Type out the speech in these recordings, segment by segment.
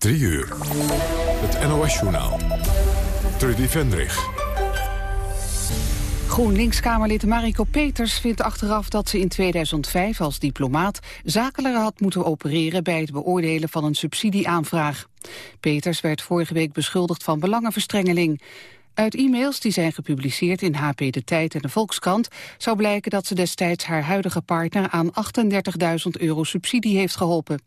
3 uur. Het NOS-journaal. Trudy Vendrich. GroenLinks-Kamerlid Mariko Peters vindt achteraf dat ze in 2005 als diplomaat zakelijker had moeten opereren bij het beoordelen van een subsidieaanvraag. Peters werd vorige week beschuldigd van belangenverstrengeling. Uit e-mails die zijn gepubliceerd in HP De Tijd en de Volkskrant zou blijken dat ze destijds haar huidige partner aan 38.000 euro subsidie heeft geholpen.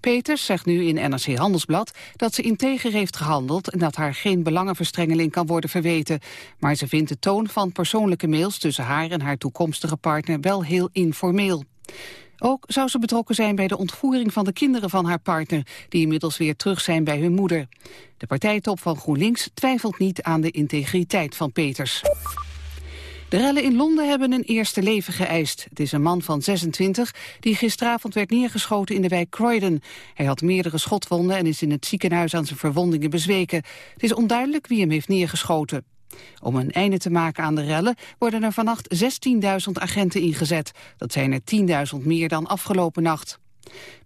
Peters zegt nu in NRC Handelsblad dat ze integer heeft gehandeld en dat haar geen belangenverstrengeling kan worden verweten. Maar ze vindt de toon van persoonlijke mails tussen haar en haar toekomstige partner wel heel informeel. Ook zou ze betrokken zijn bij de ontvoering van de kinderen van haar partner, die inmiddels weer terug zijn bij hun moeder. De partijtop van GroenLinks twijfelt niet aan de integriteit van Peters. De rellen in Londen hebben een eerste leven geëist. Het is een man van 26 die gisteravond werd neergeschoten in de wijk Croydon. Hij had meerdere schotwonden en is in het ziekenhuis aan zijn verwondingen bezweken. Het is onduidelijk wie hem heeft neergeschoten. Om een einde te maken aan de rellen worden er vannacht 16.000 agenten ingezet. Dat zijn er 10.000 meer dan afgelopen nacht.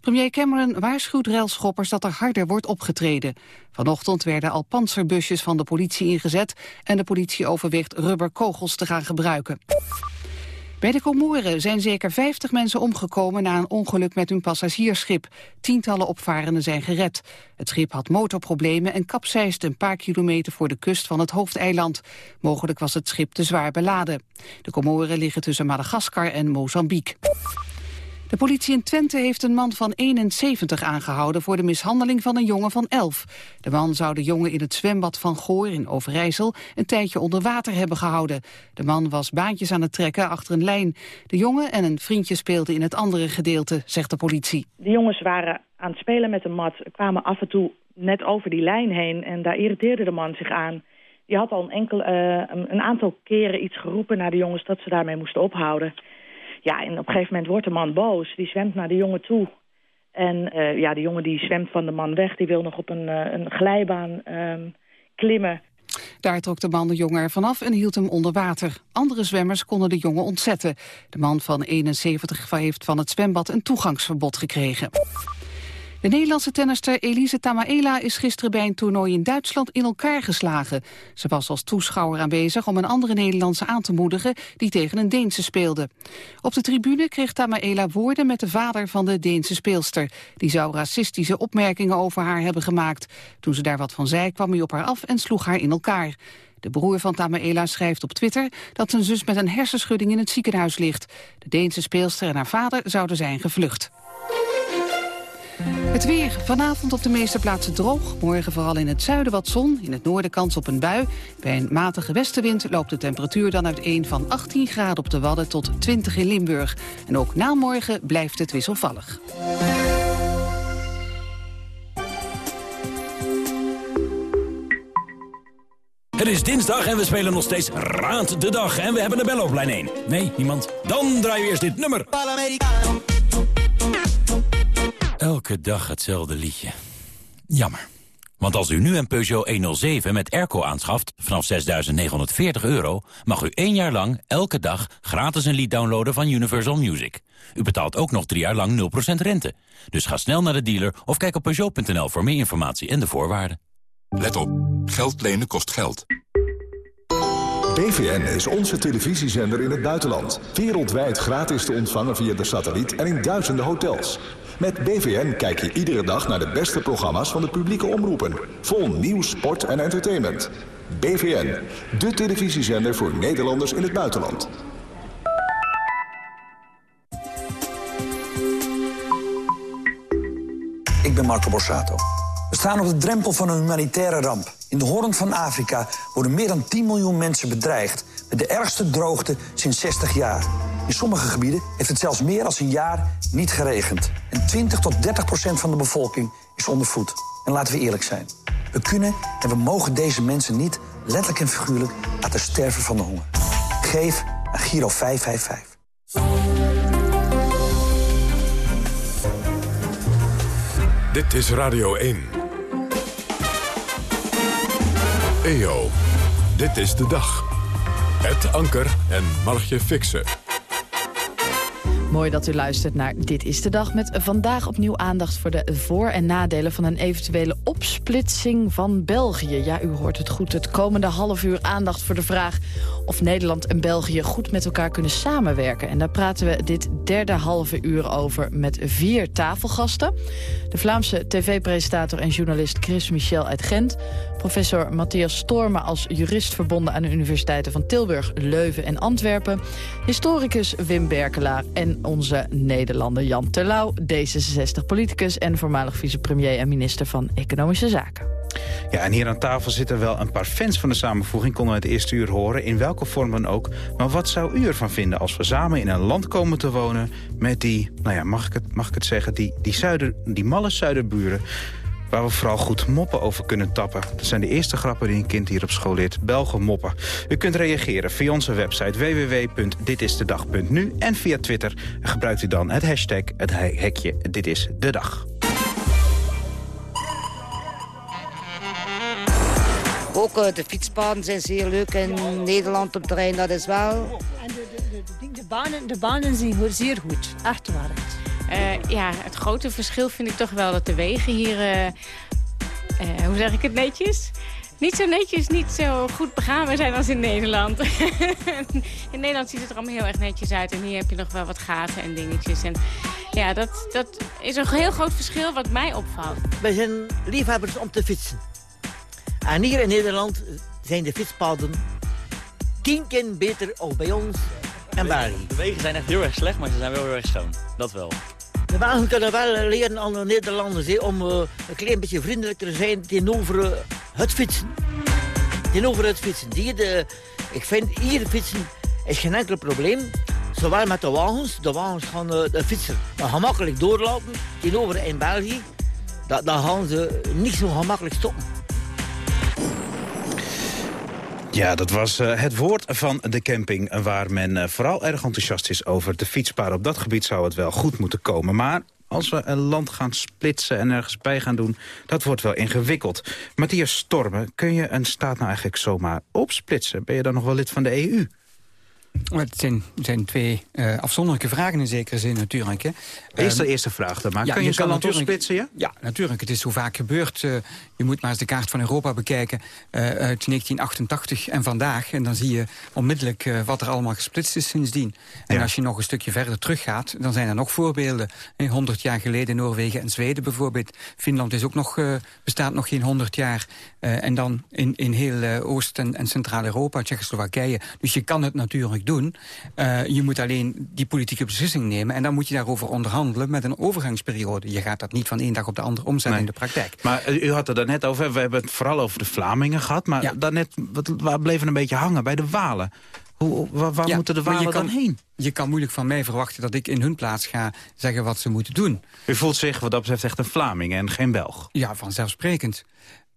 Premier Cameron waarschuwt relschoppers dat er harder wordt opgetreden. Vanochtend werden al panzerbusjes van de politie ingezet... en de politie overweegt rubberkogels te gaan gebruiken. Bij de Comoren zijn zeker 50 mensen omgekomen na een ongeluk met hun passagiersschip. Tientallen opvarenden zijn gered. Het schip had motorproblemen en kapseisde een paar kilometer voor de kust van het hoofdeiland. Mogelijk was het schip te zwaar beladen. De Comoren liggen tussen Madagaskar en Mozambique. De politie in Twente heeft een man van 71 aangehouden voor de mishandeling van een jongen van 11. De man zou de jongen in het zwembad van Goor in Overijssel een tijdje onder water hebben gehouden. De man was baantjes aan het trekken achter een lijn. De jongen en een vriendje speelden in het andere gedeelte, zegt de politie. De jongens waren aan het spelen met de mat, kwamen af en toe net over die lijn heen en daar irriteerde de man zich aan. Die had al een, enkel, uh, een aantal keren iets geroepen naar de jongens dat ze daarmee moesten ophouden. Ja, en op een gegeven moment wordt de man boos. Die zwemt naar de jongen toe. En uh, ja, de jongen die zwemt van de man weg. Die wil nog op een, uh, een glijbaan um, klimmen. Daar trok de man de jongen er vanaf en hield hem onder water. Andere zwemmers konden de jongen ontzetten. De man van 71 heeft van het zwembad een toegangsverbod gekregen. De Nederlandse tennister Elise Tamaela is gisteren bij een toernooi in Duitsland in elkaar geslagen. Ze was als toeschouwer aanwezig om een andere Nederlandse aan te moedigen die tegen een Deense speelde. Op de tribune kreeg Tamaela woorden met de vader van de Deense speelster. Die zou racistische opmerkingen over haar hebben gemaakt. Toen ze daar wat van zei kwam hij op haar af en sloeg haar in elkaar. De broer van Tamaela schrijft op Twitter dat zijn zus met een hersenschudding in het ziekenhuis ligt. De Deense speelster en haar vader zouden zijn gevlucht. Het weer. Vanavond op de meeste plaatsen droog. Morgen vooral in het zuiden wat zon. In het noorden kans op een bui. Bij een matige westenwind loopt de temperatuur dan uiteen van 18 graden op de Wadden tot 20 in Limburg. En ook na morgen blijft het wisselvallig. Het is dinsdag en we spelen nog steeds Raad de Dag. En we hebben de bel op lijn 1. Nee, niemand? Dan draaien we eerst dit nummer. Elke dag hetzelfde liedje. Jammer. Want als u nu een Peugeot 107 met airco aanschaft vanaf 6.940 euro... mag u één jaar lang, elke dag, gratis een lied downloaden van Universal Music. U betaalt ook nog drie jaar lang 0% rente. Dus ga snel naar de dealer of kijk op Peugeot.nl voor meer informatie en de voorwaarden. Let op. Geld lenen kost geld. BVN is onze televisiezender in het buitenland. Wereldwijd gratis te ontvangen via de satelliet en in duizenden hotels. Met BVN kijk je iedere dag naar de beste programma's van de publieke omroepen. Vol nieuws, sport en entertainment. BVN, de televisiezender voor Nederlanders in het buitenland. Ik ben Marco Borsato. We staan op de drempel van een humanitaire ramp. In de Hoorn van Afrika worden meer dan 10 miljoen mensen bedreigd... met de ergste droogte sinds 60 jaar. In sommige gebieden heeft het zelfs meer dan een jaar niet geregend. En 20 tot 30 procent van de bevolking is ondervoed. En laten we eerlijk zijn. We kunnen en we mogen deze mensen niet, letterlijk en figuurlijk... laten sterven van de honger. Geef aan Giro 555. Dit is Radio 1. EO, dit is de dag. Het Anker en Margje Fixen. Mooi dat u luistert naar Dit is de Dag... met vandaag opnieuw aandacht voor de voor- en nadelen... van een eventuele opsplitsing van België. Ja, u hoort het goed. Het komende half uur aandacht voor de vraag... of Nederland en België goed met elkaar kunnen samenwerken. En daar praten we dit derde halve uur over met vier tafelgasten. De Vlaamse tv-presentator en journalist Chris Michel uit Gent... professor Matthias Stormen als jurist verbonden aan de universiteiten van Tilburg, Leuven en Antwerpen... historicus Wim Berkelaar en onze Nederlander Jan Terlouw... D66-politicus en voormalig vicepremier en minister van Economische Zaken. Ja, en hier aan tafel zitten wel een paar fans van de samenvoeging... konden we het eerste uur horen, in welke vorm dan ook. Maar wat zou u ervan vinden als we samen in een land komen te wonen... met die, nou ja, mag ik het, mag ik het zeggen, die, die, zuider, die malle zuiderburen waar we vooral goed moppen over kunnen tappen. Dat zijn de eerste grappen die een kind hier op school leert. Belgen moppen. U kunt reageren via onze website www.ditistedag.nu en via Twitter gebruikt u dan het hashtag, het hekje Dit is de Dag. Ook uh, de fietspaden zijn zeer leuk in Nederland op terrein, dat is wel. En de, de, de, de, banen, de banen zijn zeer goed, echt waar. Uh, ja, het grote verschil vind ik toch wel dat de wegen hier, uh, hoe zeg ik het netjes? Niet zo netjes, niet zo goed begaanbaar zijn als in Nederland. in Nederland ziet het er allemaal heel erg netjes uit. En hier heb je nog wel wat gaten en dingetjes. En ja, dat, dat is een heel groot verschil wat mij opvalt. Wij zijn liefhebbers om te fietsen. En hier in Nederland zijn de fietspaden tien keer beter als bij ons en. De wegen zijn echt heel erg slecht, maar ze zijn wel heel erg schoon. Dat wel. De Belgen kunnen wel leren aan de Nederlanders he, om uh, een klein beetje vriendelijker te zijn tegenover uh, het fietsen. Tegenover het fietsen. Die de, ik vind hier fietsen is geen enkel probleem. Zowel met de wagens. De wagens gaan uh, de fietser gemakkelijk doorlopen. Tegenover in België. Dan gaan ze niet zo gemakkelijk stoppen. Ja, dat was uh, het woord van de camping... waar men uh, vooral erg enthousiast is over de fietspaar. Op dat gebied zou het wel goed moeten komen. Maar als we een land gaan splitsen en ergens bij gaan doen... dat wordt wel ingewikkeld. Matthias Stormen, kun je een staat nou eigenlijk zomaar opsplitsen? Ben je dan nog wel lid van de EU? Het zijn, zijn twee uh, afzonderlijke vragen in zekere zin natuurlijk. Hè. Eerst de um, eerste vraag dan maar. Ja, Kun je, je land opsplitsen, ja? Ja, natuurlijk. Het is zo vaak gebeurd. Uh, je moet maar eens de kaart van Europa bekijken uh, uit 1988 en vandaag. En dan zie je onmiddellijk wat er allemaal gesplitst is sindsdien. En ja. als je nog een stukje verder teruggaat, dan zijn er nog voorbeelden. 100 jaar geleden Noorwegen en Zweden bijvoorbeeld. Finland is ook nog, bestaat nog geen 100 jaar. en dan in, in heel Oost- en, en Centraal-Europa, Tsjechoslowakije. Dus je kan het natuurlijk doen. Uh, je moet alleen die politieke beslissing nemen... en dan moet je daarover onderhandelen met een overgangsperiode. Je gaat dat niet van één dag op de andere omzetten nee. in de praktijk. Maar u had het er net over, we hebben het vooral over de Vlamingen gehad... maar ja. daarnet, wat, waar bleven een beetje hangen bij de Walen. Hoe, waar, waar ja, moeten de Walen kan, dan heen? Je kan moeilijk van mij verwachten dat ik in hun plaats ga zeggen wat ze moeten doen. U voelt zich wat dat betreft echt een Vlaming en geen Belg? Ja, vanzelfsprekend.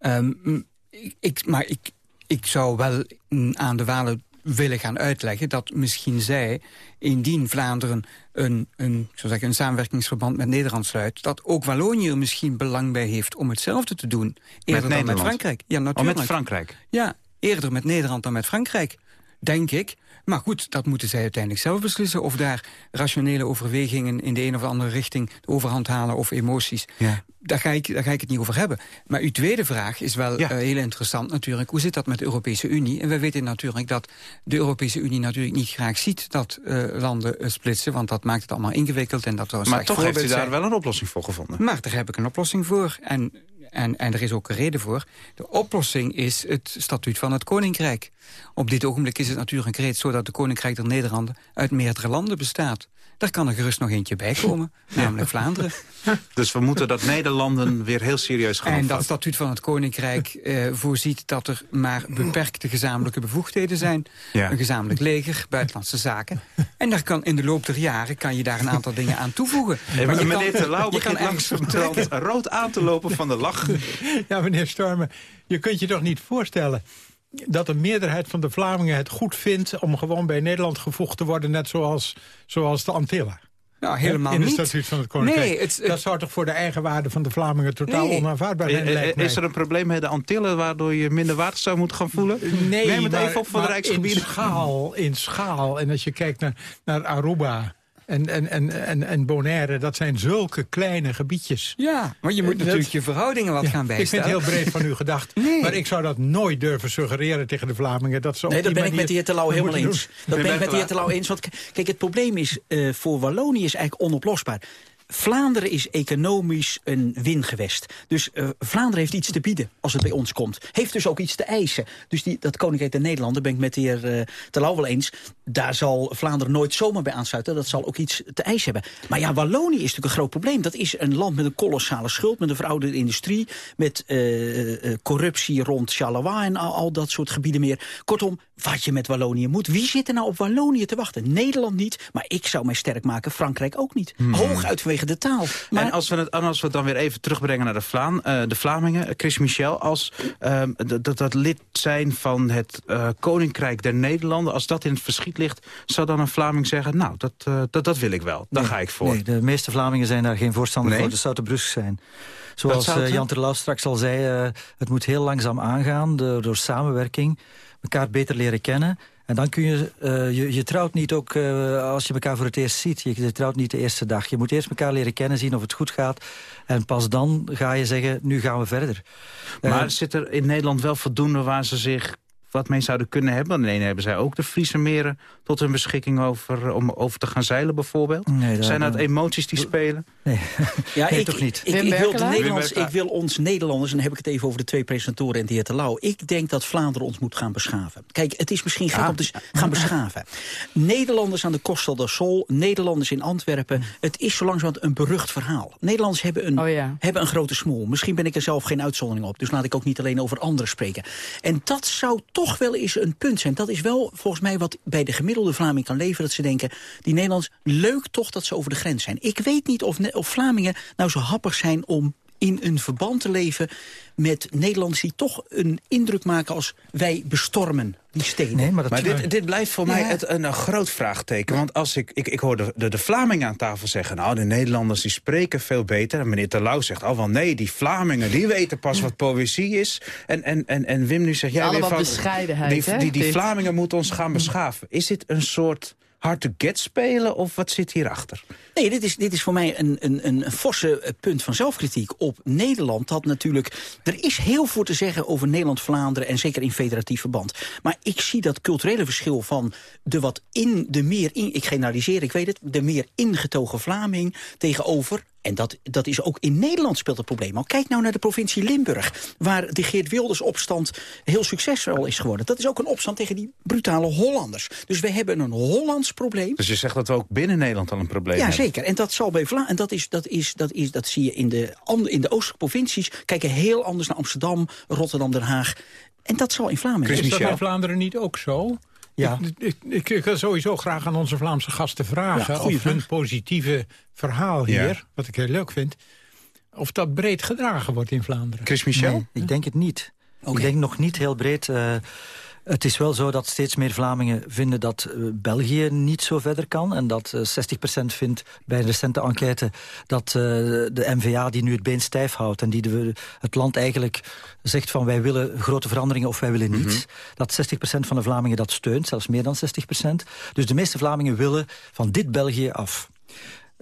Um, ik, maar ik, ik zou wel aan de Walen willen gaan uitleggen... dat misschien zij, indien Vlaanderen een, een, ik zou zeggen, een samenwerkingsverband met Nederland sluit... dat ook Wallonië er misschien belang bij heeft om hetzelfde te doen. Eerder met dan met Frankrijk. Ja, natuurlijk. Oh, met Frankrijk? Ja, eerder met Nederland dan met Frankrijk. Denk ik. Maar goed, dat moeten zij uiteindelijk zelf beslissen... of daar rationele overwegingen in de een of andere richting... de overhand halen of emoties. Ja. Daar, ga ik, daar ga ik het niet over hebben. Maar uw tweede vraag is wel ja. uh, heel interessant natuurlijk. Hoe zit dat met de Europese Unie? En we weten natuurlijk dat de Europese Unie natuurlijk niet graag ziet... dat uh, landen uh, splitsen, want dat maakt het allemaal ingewikkeld. En dat maar toch heeft u daar wel een oplossing voor gevonden? Maar daar heb ik een oplossing voor. En en, en er is ook een reden voor. De oplossing is het statuut van het Koninkrijk. Op dit ogenblik is het natuurlijk reeds zo dat de Koninkrijk der Nederlanden uit meerdere landen bestaat. Daar kan er gerust nog eentje bij komen, namelijk Vlaanderen. Dus we moeten dat Nederlanden weer heel serieus gaan En dat statuut van het Koninkrijk eh, voorziet dat er maar beperkte gezamenlijke bevoegdheden zijn. Ja. Een gezamenlijk leger, buitenlandse zaken. En daar kan in de loop der jaren kan je daar een aantal dingen aan toevoegen. Hey, maar meneer Terlouw begint langzamerhand rood aan te lopen van de lach. Ja, meneer Stormen, je kunt je toch niet voorstellen dat de meerderheid van de Vlamingen het goed vindt... om gewoon bij Nederland gevoegd te worden, net zoals, zoals de Antillen. Nou, helemaal in niet. statuut van het Koninkrijk. Nee, het, het, dat zou toch voor de eigenwaarde van de Vlamingen totaal nee. onaanvaardbaar zijn, lijkt mij. Is er een probleem met de Antillen waardoor je minder waardig zou moeten gaan voelen? Nee, Neem het maar, even op voor de Rijksgebieden. In schaal, in schaal. En als je kijkt naar, naar Aruba en, en, en, en, en Bonaire, dat zijn zulke kleine gebiedjes. Ja, maar je moet Dat- natuurlijk je verhoudingen wat Ja, gaan ik vind bijstellen. het heel breed van u gedacht. Maar ik zou dat nooit durven suggereren tegen de Vlamingen. Dat ze Nee, dat ben ik met de heer Terlouw dat helemaal eens. doen. Dat ben ik met de heer Terlouw eens. Want kijk, het probleem is, eh, voor Wallonië is eigenlijk onoplosbaar. Vlaanderen is economisch een wingewest. Dus eh, Vlaanderen heeft iets te bieden als het bij ons komt. Heeft dus ook iets te eisen. Dus die, dat Koninkrijk der Nederlanden, ben ik met de heer uh, Terlouw wel eens... daar zal Vlaanderen nooit zomaar bij aansluiten. Dat zal ook iets te eisen hebben. Maar ja, Wallonië is natuurlijk een groot probleem. Dat is een land met een kolossale schuld, met een verouderde industrie... met uh, uh, corruptie rond Charleroi en al dat soort gebieden meer. Kortom, wat je met Wallonië moet. Wie zit er nou op Wallonië te wachten? Nederland niet, maar ik zou mij sterk maken. Frankrijk ook niet. Hmm. Hooguit vanwege de taal. Maar... En als we, het, als we het dan weer even terugbrengen naar de, Vlaam, uh, de Vlamingen. Chris Michel, als uh, dat, dat lid zijn van het uh, Koninkrijk der Nederlanden... als dat in het verschiet ligt, zou dan een Vlaming zeggen... nou, dat, uh, dat, dat wil ik wel, daar nee, ga ik voor. Nee, de meeste Vlamingen zijn daar geen voorstander nee? voor. Dat zou te brusk zijn. Zoals uh, Jan Terlouw straks al zei, uh, het moet heel langzaam aangaan... door samenwerking, elkaar beter leren kennen... En dan kun je, uh, je, je trouwt niet ook uh, als je elkaar voor het eerst ziet. Je, je trouwt niet de eerste dag. Je moet eerst elkaar leren kennen, zien of het goed gaat. En pas dan ga je zeggen, nu gaan we verder. Maar uh, zit er in Nederland wel voldoende waar ze zich wat mee zouden kunnen hebben? Want nee, hebben zij ook de Friese meren tot hun beschikking over, om over te gaan zeilen bijvoorbeeld? Nee, dat, Zijn dat emoties die spelen? Nee, ja, nee ik, toch niet. Ik, ik, wil de Nederlands, ik wil ons Nederlanders, en dan heb ik het even over de twee presentatoren en de heer Terlouw. Ik denk dat Vlaanderen ons moet gaan beschaven. Kijk, het is misschien gek ja. om te gaan beschaven. Nederlanders aan de Costa del Sol, Nederlanders in Antwerpen. Het is zo langzamerhand een berucht verhaal. Nederlanders hebben een, oh ja. hebben een grote smoel. Misschien ben ik er zelf geen uitzondering op. Dus laat ik ook niet alleen over anderen spreken. En dat zou toch wel eens een punt zijn. Dat is wel volgens mij wat bij de gemiddelde Vlaming kan leven. Dat ze denken, die Nederlanders, leuk toch dat ze over de grens zijn. Ik weet niet of, of Vlamingen nou zo happig zijn om in een verband te leven met Nederlanders die toch een indruk maken als wij bestormen die steden. Nee, maar, maar dit, dit, blijft voor ja. mij het, een, een, groot vraagteken. Want als ik, ik, ik hoor de, de, de Vlamingen aan tafel zeggen... nou, de Nederlanders die spreken veel beter. En meneer Terlouw zegt al van nee, die Vlamingen... die weten pas wat poëzie is. En, en, en, en Wim nu zegt... jij Allemaal van, bescheidenheid, Die, die, die, die. Vlamingen moeten ons gaan beschaven. Is dit een soort hard to get spelen of wat zit hierachter? Nee, dit is, dit is voor mij een, een, een forse punt van zelfkritiek op Nederland. Dat natuurlijk, er is heel veel te zeggen over Nederland-Vlaanderen en zeker in federatief verband. Maar ik zie dat culturele verschil van de wat in, de meer, in, ik generaliseer, ik weet het, de meer ingetogen Vlaming tegenover en dat, dat is ook in Nederland speelt het probleem al. Kijk nou naar de provincie Limburg, waar de Geert Wilders opstand heel succesvol is geworden. Dat is ook een opstand tegen die brutale Hollanders. Dus wij hebben een Hollands probleem. Dus je zegt dat we ook binnen Nederland al een probleem ja, hebben? Ja, zeker. En dat zal bij Vla en dat, is, dat, is, dat, is, dat zie je in de, in de oostelijke provincies. Kijken heel anders naar Amsterdam, Rotterdam, Den Haag. En dat zal in Vlaanderen. Is dat in Vlaanderen niet ook zo? Ja. Ik, ik, ik, wil sowieso graag aan onze Vlaamse gasten vragen... Ja, of hun positieve verhaal hier, Ja. wat ik heel leuk vind... of dat breed gedragen wordt in Vlaanderen. Chris Michel? Nee, ik denk het niet. Ik denk nog niet heel breed. uh, het is wel zo dat steeds meer Vlamingen vinden dat uh, België niet zo verder kan. En dat uh, 60% vindt bij een recente enquête dat uh, de NVA die nu het been stijf houdt... en die de, het land eigenlijk zegt van wij willen grote veranderingen of wij willen niet... Mm -hmm. dat 60% van de Vlamingen dat steunt, zelfs meer dan 60%. Dus de meeste Vlamingen willen van dit België af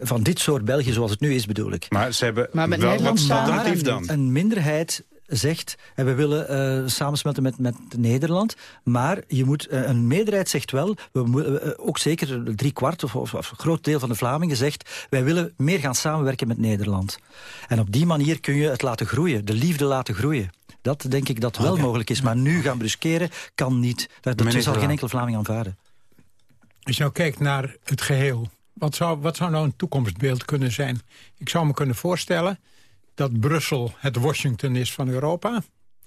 van dit soort België zoals het nu is, bedoel ik. Maar ze hebben maar met wel Nederland wat alternatief dan. Een minderheid zegt, en we willen uh, samensmelten met, met Nederland, maar je moet, uh, een meerderheid zegt wel, we, uh, ook zeker drie kwart of, of, of, een groot deel van de Vlamingen zegt, wij willen meer gaan samenwerken met Nederland. En op die manier kun je het laten groeien, de liefde laten groeien. Dat denk ik dat wel okay. mogelijk is, maar nu gaan bruskeren kan niet. Dat, dat zal geen enkele Vlaming aanvaarden. Als je nou kijkt naar het geheel, wat zou, wat zou nou een toekomstbeeld kunnen zijn? Ik zou me kunnen voorstellen dat Brussel het Washington is van Europa.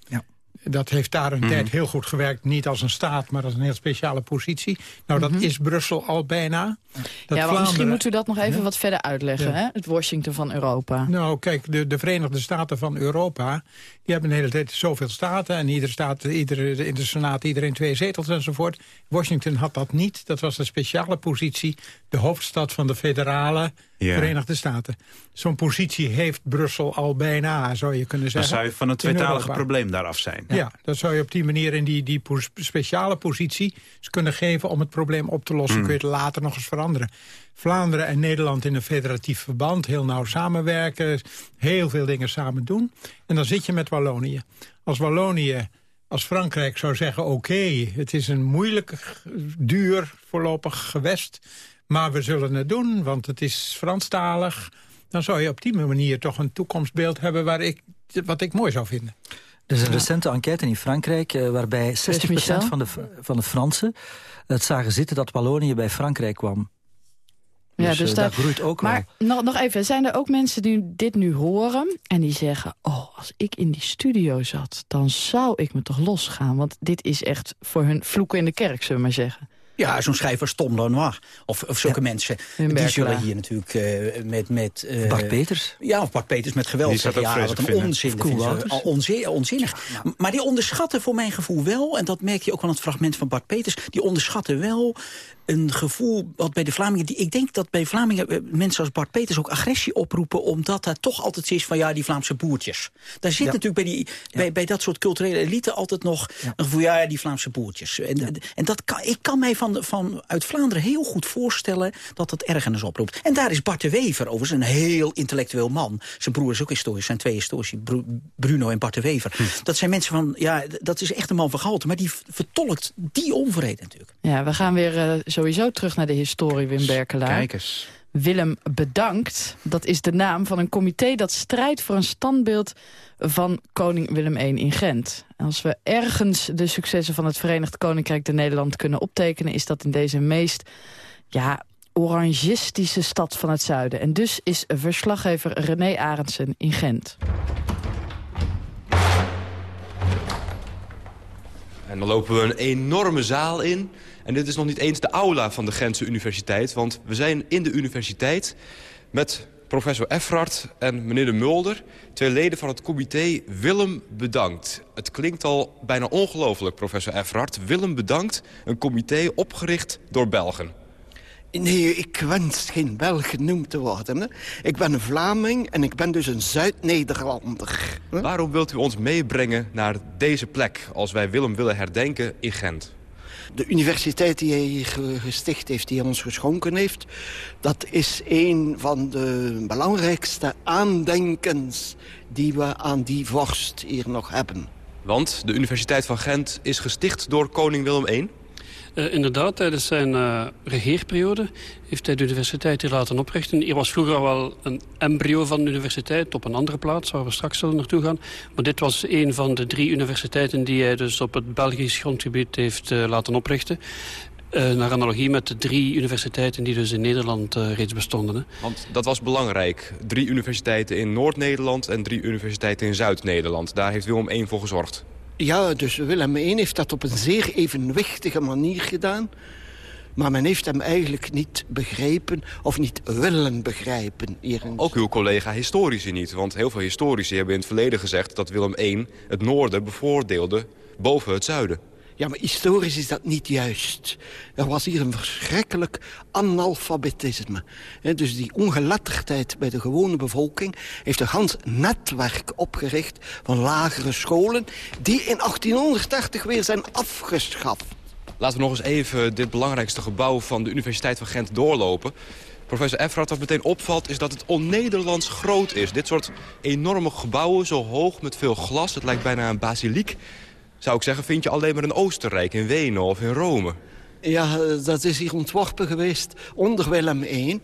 Ja. Dat heeft daar een Mhm. tijd heel goed gewerkt. Niet als een staat, maar als een heel speciale positie. Nou, dat is Brussel al bijna. Dat ja, maar misschien Vlaanderen- moet u dat nog even Ja. wat verder uitleggen. Ja. Hè? Het Washington van Europa. Nou, kijk, de, de Verenigde Staten van Europa... die hebben de hele tijd zoveel staten... en iedere staat, iedere, in de Senaat iedereen twee zetels enzovoort. Washington had dat niet. Dat was een speciale positie. De hoofdstad van de federale Ja. Verenigde Staten. Zo'n positie heeft Brussel al bijna, zou je kunnen Dan zeggen. zou je van het tweetalige probleem daar af zijn. Ja. dan zou je op die manier in die, die speciale positie kunnen geven om het probleem op te lossen. Hmm. Kun je het later nog eens veranderen. Vlaanderen en Nederland in een federatief verband, heel nauw samenwerken, heel veel dingen samen doen. En dan zit je met Wallonië. Als Wallonië, als Frankrijk zou zeggen, oké, het is een moeilijk, duur voorlopig gewest, maar we zullen het doen, want het is Franstalig. Dan zou je op die manier toch een toekomstbeeld hebben waar ik, wat ik mooi zou vinden. Er is een recente enquête in Frankrijk... eh, waarbij 60% Michel? van de, van de Fransen het zagen zitten dat Wallonië bij Frankrijk kwam. Ja, Dus, dus eh, daar- dat groeit ook Maar nog, nog even, zijn er ook mensen die dit nu horen... en die zeggen, oh, als ik in die studio zat... dan zou ik me toch losgaan. Want dit is echt voor hun vloeken in de kerk, zullen we maar zeggen. Ja, zo'n schrijver als Tom Lenoir. Of, of zulke mensen. Die zullen hier natuurlijk eh, met... met eh, Bart Peters. Ja, of Bart Peters met geweld zeggen. Ja, wat een onzin. Of Dat Koen vinden ze Wouters. al onzi- onzinnig. Maar die onderschatten voor mijn gevoel wel... en dat merk je ook wel aan het fragment van Bart Peters... die onderschatten wel een gevoel wat bij de Vlamingen... Die, ik denk dat bij Vlamingen eh, mensen als Bart Peters ook agressie oproepen... omdat er toch altijd is van ja, die Vlaamse boertjes. Daar zit Ja. natuurlijk bij, die, bij, bij dat soort culturele elite altijd nog... een gevoel, ja, die Vlaamse boertjes. En, en dat kan, ik kan mij van, van uit Vlaanderen heel goed voorstellen... dat dat ergernis oproept. En daar is Bart de Wever overigens een heel intellectueel man. Zijn broer is ook historisch, zijn twee historici, Bru- Bruno en Bart de Wever. Hm. Dat zijn mensen van, ja, dat is echt een man van gehalte... maar die vertolkt die onvrede natuurlijk. Ja, we gaan weer eh, sowieso terug naar de historie, Wim Berkelaar. Kijk eens. Willem Bedankt, dat is de naam van een comité dat strijdt voor een standbeeld van koning Willem I in Gent. Als we ergens de successen van het Verenigd Koninkrijk de Nederland kunnen optekenen... is dat in deze meest ja, orangistische stad van het zuiden. En dus is verslaggever René Arendsen in Gent. En dan lopen we een enorme zaal in. En dit is nog niet eens de aula van de Gentse Universiteit. Want we zijn in de universiteit met professor Effrart en meneer De Mulder. Twee leden van het comité Willem Bedankt. Het klinkt al bijna ongelooflijk, professor Effrart. Willem Bedankt, een comité opgericht door Belgen. Nee, ik wens geen Belg genoemd te worden. Hè. Ik ben een Vlaming en ik ben dus een Zuid-Nederlander. Waarom wilt u ons meebrengen naar deze plek... als wij Willem willen herdenken in Gent? De universiteit die hij gesticht heeft, die hij ons geschonken heeft... dat is een van de belangrijkste aandenkens die we aan die vorst hier nog hebben. Want de Universiteit van Gent is gesticht door koning Willem I... Eh, inderdaad, tijdens zijn eh, regeerperiode heeft hij de universiteit hier laten oprichten. Hier was vroeger wel een embryo van de universiteit op een andere plaats, waar we straks zullen naartoe gaan. Maar dit was een van de drie universiteiten die hij dus op het Belgisch grondgebied heeft eh, laten oprichten. Naar analogie met de drie universiteiten die dus in Nederland reeds bestonden. Hè. Want dat was belangrijk. Drie universiteiten in Noord-Nederland en drie universiteiten in Zuid-Nederland. Daar heeft Willem I voor gezorgd. Ja, dus Willem I heeft dat op een zeer evenwichtige manier gedaan. Maar men heeft hem eigenlijk niet begrepen of niet willen begrijpen. Hier in Ook uw collega historici niet. Want heel veel historici hebben in het verleden gezegd... dat Willem I het noorden bevoordeelde boven het zuiden. Ja, maar historisch is dat niet juist. Er was hier een verschrikkelijk analfabetisme. Dus die ongeletterdheid bij de gewone bevolking... heeft een gans netwerk opgericht van lagere scholen... die in 1830 weer zijn afgeschaft. Laten we nog eens even dit belangrijkste gebouw van de Universiteit van Gent doorlopen. Professor Effrat, wat meteen opvalt is dat het on-Nederlands groot is. Dit soort enorme gebouwen, zo hoog met veel glas, het lijkt bijna een basiliek... zou ik zeggen, vind je alleen maar in Oostenrijk, in Wenen of in Rome. Ja, dat is hier ontworpen geweest onder Willem I.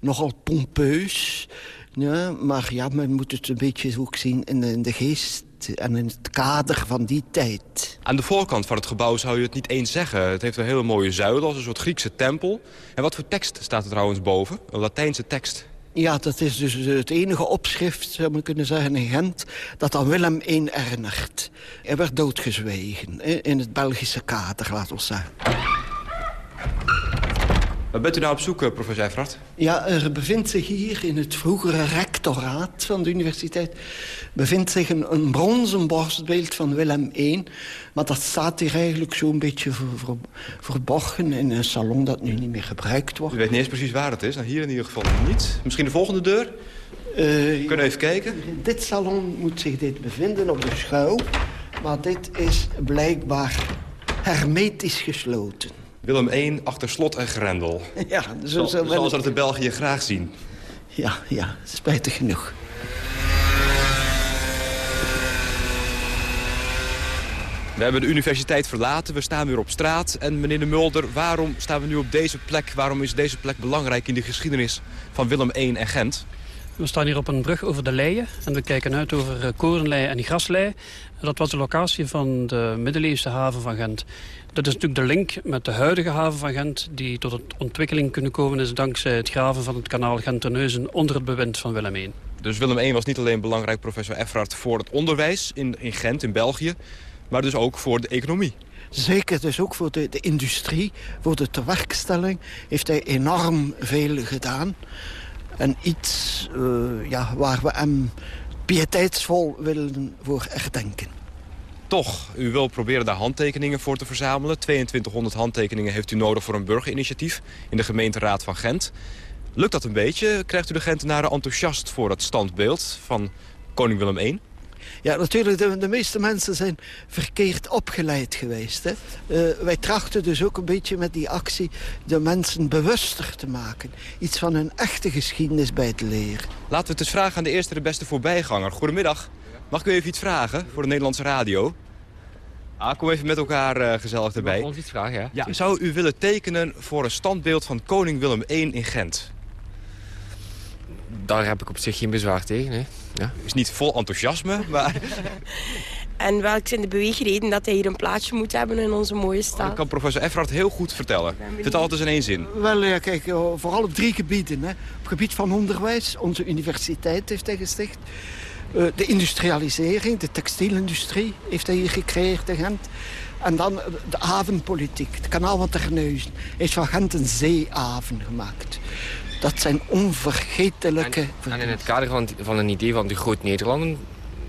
Nogal pompeus. Ja, maar ja, men moet het een beetje ook zien in de, in de geest en in het kader van die tijd. Aan de voorkant van het gebouw zou je het niet eens zeggen. Het heeft een hele mooie zuil als een soort Griekse tempel. En wat voor tekst staat er trouwens boven? Een Latijnse tekst. Ja, dat is dus het enige opschrift, zou men kunnen zeggen, in Gent... dat aan Willem I herinnert. Hij werd doodgezwegen in het Belgische kader, laten we zeggen. Waar bent u nou op zoek, eh, professor Effrat? Ja, er bevindt zich hier in het vroegere rector rectoraat van de universiteit... bevindt zich een, een bronzen borstbeeld van Willem I. Maar dat staat hier eigenlijk zo'n beetje ver, ver, verborgen... in een salon dat nu niet meer gebruikt wordt. U weet niet eens precies waar het is. Nou, hier in ieder geval niet. Misschien de volgende deur? Uh, We kunnen even kijken. In dit salon moet zich dit bevinden op de schouw. Maar dit is blijkbaar hermetisch gesloten. Willem I achter slot en grendel. Ja, zo, zo, zo zoals we dat in België graag zien. Ja, ja, spijtig genoeg. We hebben de universiteit verlaten, we staan weer op straat. En meneer de Mulder, waarom staan we nu op deze plek? Waarom is deze plek belangrijk in de geschiedenis van Willem I en Gent? We staan hier op een brug over de Leien en we kijken uit over eh, Korenlei en Graslei. Dat was de locatie van de middeleeuwse haven van Gent. Dat is natuurlijk de link met de huidige haven van Gent... die tot een ontwikkeling kunnen komen is dankzij het graven van het kanaal Gent-Terneuzen... onder het bewind van Willem I. Dus Willem I was niet alleen belangrijk, professor Effraert... voor het onderwijs in, in Gent, in België, maar dus ook voor de economie. Zeker, dus ook voor de, de industrie, voor de tewerkstelling... heeft hij enorm veel gedaan. En iets uh, ja, waar we hem pieteitsvol willen voor herdenken. Toch, u wil proberen daar handtekeningen voor te verzamelen. 2200 handtekeningen heeft u nodig voor een burgerinitiatief in de gemeenteraad van Gent. Lukt dat een beetje? Krijgt u de Gentenaren enthousiast voor het standbeeld van koning Willem I? Ja, natuurlijk, de, de, meeste mensen zijn verkeerd opgeleid geweest. Hè? Uh, wij trachten dus ook een beetje met die actie de mensen bewuster te maken. Iets van hun echte geschiedenis bij te leren. Laten we het eens vragen aan de eerste de beste voorbijganger. Goedemiddag. Mag ik u even iets vragen voor de Nederlandse radio? Ah, kom even met elkaar uh, gezellig erbij. Mag ons iets vragen, ja? ja. Zou u willen tekenen voor een standbeeld van koning Willem I in Gent? Daar heb ik op zich geen bezwaar tegen, hè. Ja. Is niet vol enthousiasme, maar... en welk zijn de beweegreden dat hij hier een plaatsje moet hebben in onze mooie stad? Dat kan professor Effraert heel goed vertellen. Vertel het eens in één zin. Wel, ja, kijk, vooral op drie gebieden. Hè. Op het gebied van onderwijs, onze universiteit heeft hij gesticht. Uh, de industrialisering, de textielindustrie heeft hij hier gecreëerd in Gent. En dan de havenpolitiek, het kanaal van Terneuzen. Hij heeft van Gent een zeehaven gemaakt. Dat zijn onvergetelijke... En, en in het kader van, van een idee van de Groot Nederlanden...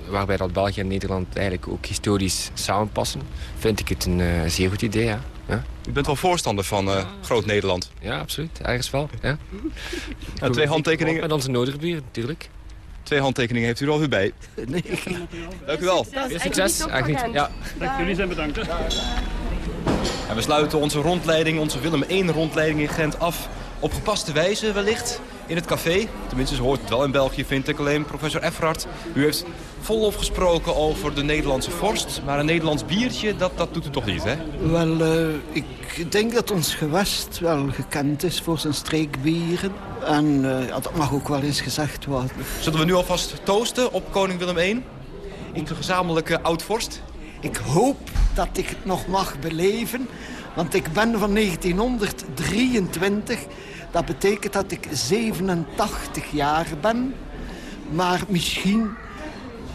waarbij dat België en Nederland eigenlijk ook historisch samenpassen... vind ik het een uh, zeer goed idee, ja. ja. U bent wel voorstander van uh, Groot Nederland? Ja, absoluut. Ergens wel, ja. Nou, twee handtekeningen... Met onze noodgebieden, natuurlijk. Twee handtekeningen heeft u er al weer bij. Nee. Dank u wel. Veel succes. Eigenlijk Ja. Dank jullie zijn bedankt. En we sluiten onze rondleiding, onze Willem 1 rondleiding in Gent af op gepaste wijze wellicht in het café. Tenminste, ze hoort het wel in België, vind ik. Alleen professor Effraert, u heeft volop gesproken over de Nederlandse vorst. Maar een Nederlands biertje, dat, dat doet u toch niet, hè? Wel, uh, ik denk dat ons gewest wel gekend is voor zijn streekbieren. En uh, dat mag ook wel eens gezegd worden. Zullen we nu alvast toosten op koning Willem I? Onze gezamenlijke oud-vorst? Ik hoop dat ik het nog mag beleven. Want ik ben van 1923. Dat betekent dat ik 87 jaar ben. Maar misschien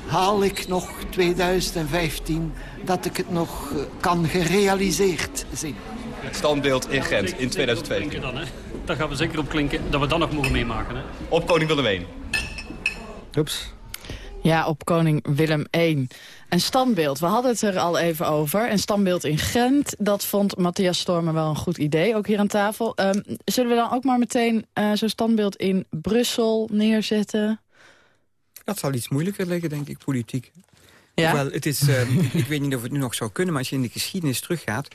haal ik nog 2015 dat ik het nog kan gerealiseerd zien. Het standbeeld in Gent in 2015. Dan, hè? Daar gaan we zeker op klinken dat we dat nog mogen meemaken. Hè? Op koning Willem I. Oeps. Ja, op koning Willem I. Een standbeeld, we hadden het er al even over. Een standbeeld in Gent, dat vond Matthias Stormer wel een goed idee, ook hier aan tafel. Um, zullen we dan ook maar meteen uh, zo'n standbeeld in Brussel neerzetten? Dat zal iets moeilijker liggen, denk ik, politiek. Ja? Hoewel, het is, uh, ik weet niet of het nu nog zou kunnen, maar als je in de geschiedenis teruggaat...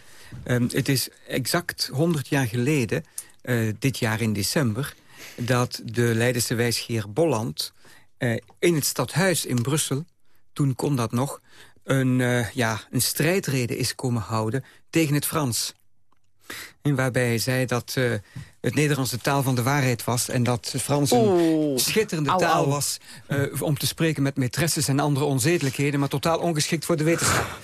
Um, het is exact 100 jaar geleden, uh, dit jaar in december... dat de Leidense wijsgeer Bolland in het stadhuis in Brussel toen kon dat nog, een, uh, ja, een strijdrede is komen houden tegen het Frans. En waarbij hij zei dat uh, het Nederlands de taal van de waarheid was... en dat Frans een Oeh. schitterende Au, taal au. was... Uh, om te spreken met maîtresses en andere onzedelijkheden... maar totaal ongeschikt voor de wetenschap.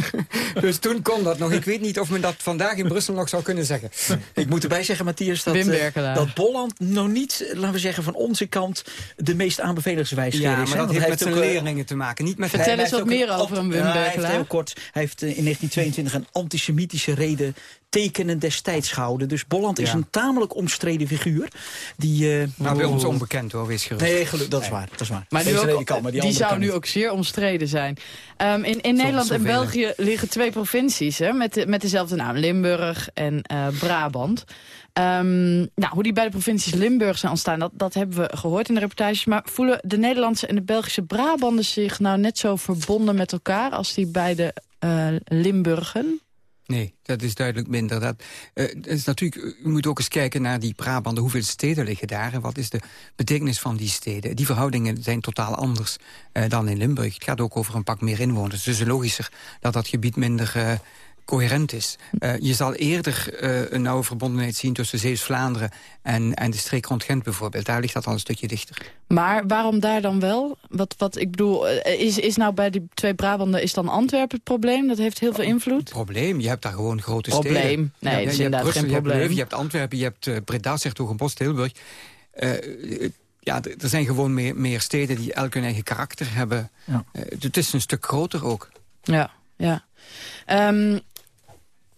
dus toen kon dat nog. Ik weet niet of men dat vandaag in Brussel nog zou kunnen zeggen. Ik moet erbij zeggen, Matthias, dat, uh, Berkelaar. dat Bolland nog niet, laten we zeggen, van onze kant... de meest aanbevelingswijsgeer Ja, is. maar dat heeft met zijn ook, eh, leerlingen te maken. Niet met Vertel hij- eens wat meer over hem, Wim hij heeft heel kort. Hij heeft eh, in 1922 een antisemitische reden tekenen destijds gehouden. Dus Bolland is een tamelijk omstreden figuur. Die, uh, nou, bij ons onbekend hoor, wees gerust. Nee, geluk, dat is waar. Dat is waar. Maar, ook, kan, maar die, die zou nu ook zeer omstreden zijn. Um, in in Nederland en België liggen twee provincies hè, met, de, met dezelfde naam. Limburg en uh, Brabant. Um, nou, hoe die bij de provincies Limburg zijn ontstaan, dat, dat hebben we gehoord in de reportages. Maar voelen de Nederlandse en de Belgische Brabanders zich nou net zo verbonden met elkaar als die beide uh, Limburgen? Nee, dat is duidelijk minder. Dat, uh, is natuurlijk, u moet ook eens kijken naar die Brabanden. Hoeveel steden liggen daar en wat is de betekenis van die steden? Die verhoudingen zijn totaal anders uh, dan in Limburg. Het gaat ook over een pak meer inwoners. Dus logischer dat dat gebied minder uh, coherent is. Uh, je zal eerder uh, een nauwe verbondenheid zien tussen Zeeuws-Vlaanderen en, en de streek rond Gent bijvoorbeeld. Daar ligt dat al een stukje dichter. Maar waarom daar dan wel? Wat, wat ik bedoel, eh, is, is nou bij die twee Brabanden is dan Antwerpen het probleem? Dat heeft heel veel invloed? Het probleem, je hebt daar gewoon grote probleem. steden. Probleem, nee, ja, dat is je inderdaad Brussel, geen probleem. Je hebt, je hebt Antwerpen, je hebt uh, Breda, Sertogenbosch, Tilburg. Uh, ja, er zijn gewoon meer, meer steden die elk hun eigen karakter hebben. Ja. Uh, het is een stuk groter ook. Ja, ja. Um,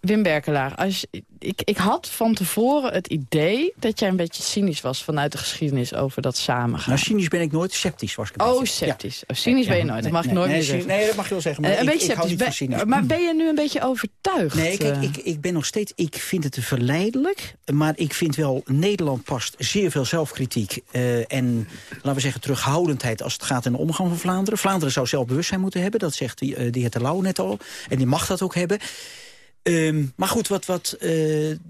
Wim Berkelaar, als, ik, ik had van tevoren het idee dat jij een beetje cynisch was vanuit de geschiedenis over dat samengaan. Nou, cynisch ben ik nooit, sceptisch was ik een Oh, sceptisch. Ja. Oh, cynisch ben je nooit, dat mag ik nooit nee, meer zeggen. Nee, dat mag je wel zeggen, maar uh, een ik, beetje ik van cynisch. Maar ben je nu een beetje overtuigd? Nee, kijk, ik, ik ben nog steeds, ik vind het te verleidelijk, maar ik vind wel, Nederland past zeer veel zelfkritiek uh, en, laten we zeggen, terughoudendheid als het gaat in de omgang van Vlaanderen. Vlaanderen zou zelfbewustzijn moeten hebben, dat zegt die, uh, de heer Terlouw net al, en die mag dat ook hebben. Um, maar goed, wat, wat uh,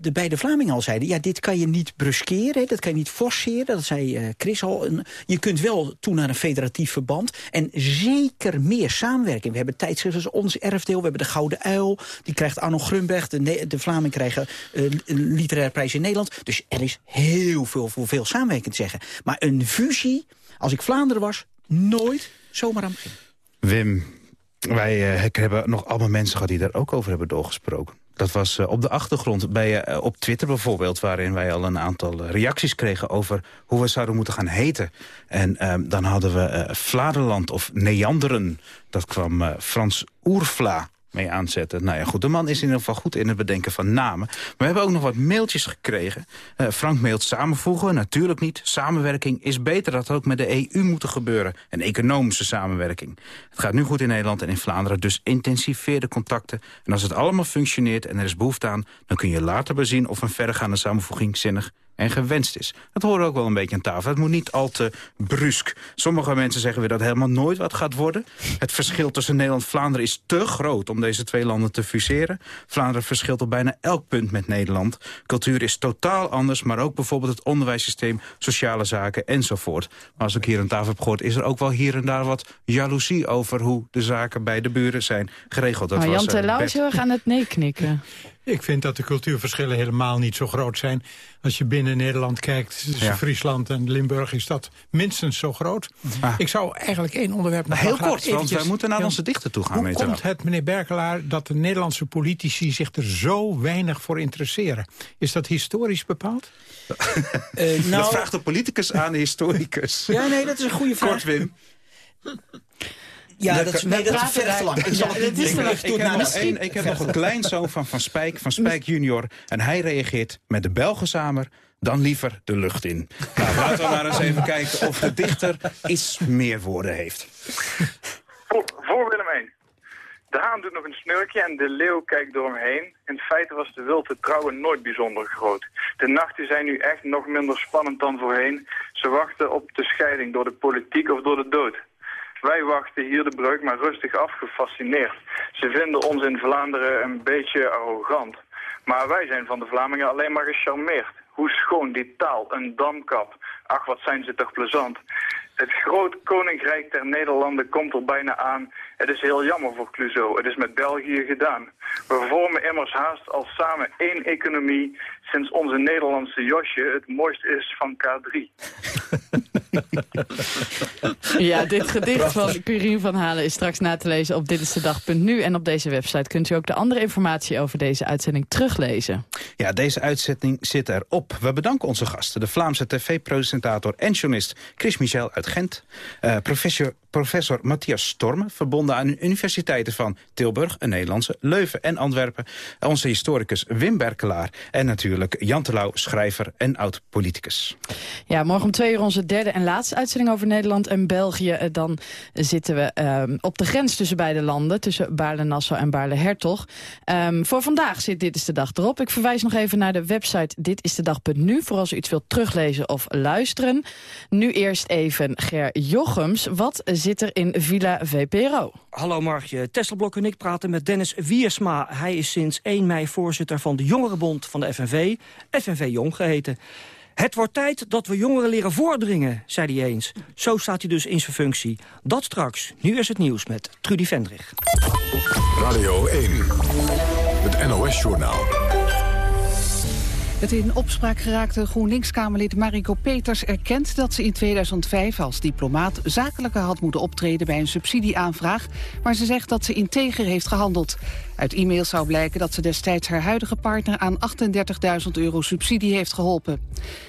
de beide Vlamingen al zeiden... ja, dit kan je niet bruskeren, dat kan je niet forceren. Dat zei uh, Chris al. Je kunt wel toe naar een federatief verband. En zeker meer samenwerking. We hebben tijdschriften Ons Erfdeel, we hebben de Gouden Uil. Die krijgt Arno Grunberg, de, de Vlamingen krijgen uh, een literaire prijs in Nederland. Dus er is heel veel voor veel samenwerking te zeggen. Maar een fusie, als ik Vlaanderen was, nooit zomaar aan begin. Wim, wij uh, hebben nog allemaal mensen gehad die daar ook over hebben doorgesproken. Dat was uh, op de achtergrond bij, op Twitter bijvoorbeeld... waarin wij al een aantal reacties kregen over hoe we zouden moeten gaan heten. En dan hadden we Vladerland of Neanderen. Dat kwam Frans Oervla mee aanzetten. Nou ja, goed, de man is in ieder geval goed in het bedenken van namen. Maar we hebben ook nog wat mailtjes gekregen. Uh, Frank mailt samenvoegen, natuurlijk niet. Samenwerking is beter, dat had ook met de EU moeten gebeuren. Een economische samenwerking. Het gaat nu goed in Nederland en in Vlaanderen, dus intensifeer de contacten. En als het allemaal functioneert en er is behoefte aan... dan kun je later bezien of een verregaande samenvoeging zinnig en gewenst is. Dat horen ook wel een beetje aan tafel. Het moet niet al te brusk. Sommige mensen zeggen weer dat helemaal nooit wat gaat worden. Het verschil tussen Nederland en Vlaanderen is te groot... om deze twee landen te fuseren. Vlaanderen verschilt op bijna elk punt met Nederland. Cultuur is totaal anders, maar ook bijvoorbeeld het onderwijssysteem... sociale zaken enzovoort. Maar als ik hier aan tafel heb gehoord... is er ook wel hier en daar wat jaloezie over... hoe de zaken bij de buren zijn geregeld. Dat maar was, Jan Terlouw is heel erg aan het nee knikken. Ik vind dat de cultuurverschillen helemaal niet zo groot zijn. Als je binnen Nederland kijkt, tussen Ja. Friesland en Limburg... is dat minstens zo groot. Ah. Ik zou eigenlijk één onderwerp nog Heel kort, want wij moeten naar onze dichter toe gaan. Hoe komt het, meneer Berkelaar, dat de Nederlandse politici zich er zo weinig voor interesseren? Is dat historisch bepaald? nou- Dat vraagt de politicus aan de historicus. Ja, nee, dat is een goede vraag. Kort, Wim. Ja, dat is, we nee, dat is praten ver te lang. Ik zal het niet Ik, doen. ik, ik heb nog, één- ik heb nog een kleinzoon van Van Spijk, van Spijk junior. En hij reageert met de Belgenzamer dan liever de lucht in. Nou, laten we maar eens even kijken of de dichter iets meer woorden heeft. Voor, voor Willem 1. De haan doet nog een snurkje en de leeuw kijkt door hem heen. In feite was de wilde trouwen nooit bijzonder groot. De nachten zijn nu echt nog minder spannend dan voorheen. Ze wachten op de scheiding door de politiek of door de dood. Wij wachten hier de breuk maar rustig af, gefascineerd. Ze vinden ons in Vlaanderen een beetje arrogant. Maar wij zijn van de Vlamingen alleen maar gecharmeerd. Hoe schoon die taal, een damkap. Ach, wat zijn ze toch plezant. Het groot koninkrijk der Nederlanden komt er bijna aan. Het is heel jammer voor Clouseau. Het is met België gedaan. We vormen immers haast als samen één economie... sinds onze Nederlandse Josje het mooist is van K3. Ja, dit gedicht van Curien van Halen is straks na te lezen op ditistedag.nu. En op deze website kunt u ook de andere informatie over deze uitzending teruglezen. Ja, deze uitzending zit erop. We bedanken onze gasten, de Vlaamse tv-presentator en journalist Chris Michel uit Gent, eh, professor, professor Matthias Stormen... verbonden aan de universiteiten van Tilburg, een Nederlandse, Leuven en Antwerpen. Onze historicus Wim Berkelaar. En natuurlijk Jan Terlouw, schrijver en oud-politicus. Ja, morgen om twee uur onze derde en laatste uitzending over Nederland en België. Eh, dan zitten we um, op de grens tussen beide landen, tussen Baarle-Nassau en Baarle-Hertog. Um, voor vandaag zit Dit is de Dag erop. Ik verwijs nog even naar de website ditistedag.nu... voor als u iets wilt teruglezen of luisteren. Nu eerst even Ger Jochems. Wat zit er in Villa VPRO? Hallo Margje. Tesselblok en ik praten met Dennis Wiersma. Hij is sinds 1 mei voorzitter van de Jongerenbond van de FNV. FNV Jong geheten. Het wordt tijd dat we jongeren leren voordringen, zei hij eens. Zo staat hij dus in zijn functie. Dat straks. Nu is het nieuws met Trudy Vendrich. Radio 1, het NOS-journaal. Het in opspraak geraakte GroenLinks-Kamerlid Mariko Peters erkent dat ze in 2005 als diplomaat zakelijker had moeten optreden bij een subsidieaanvraag, maar ze zegt dat ze integer heeft gehandeld. Uit e-mails zou blijken dat ze destijds haar huidige partner aan 38.000 euro subsidie heeft geholpen.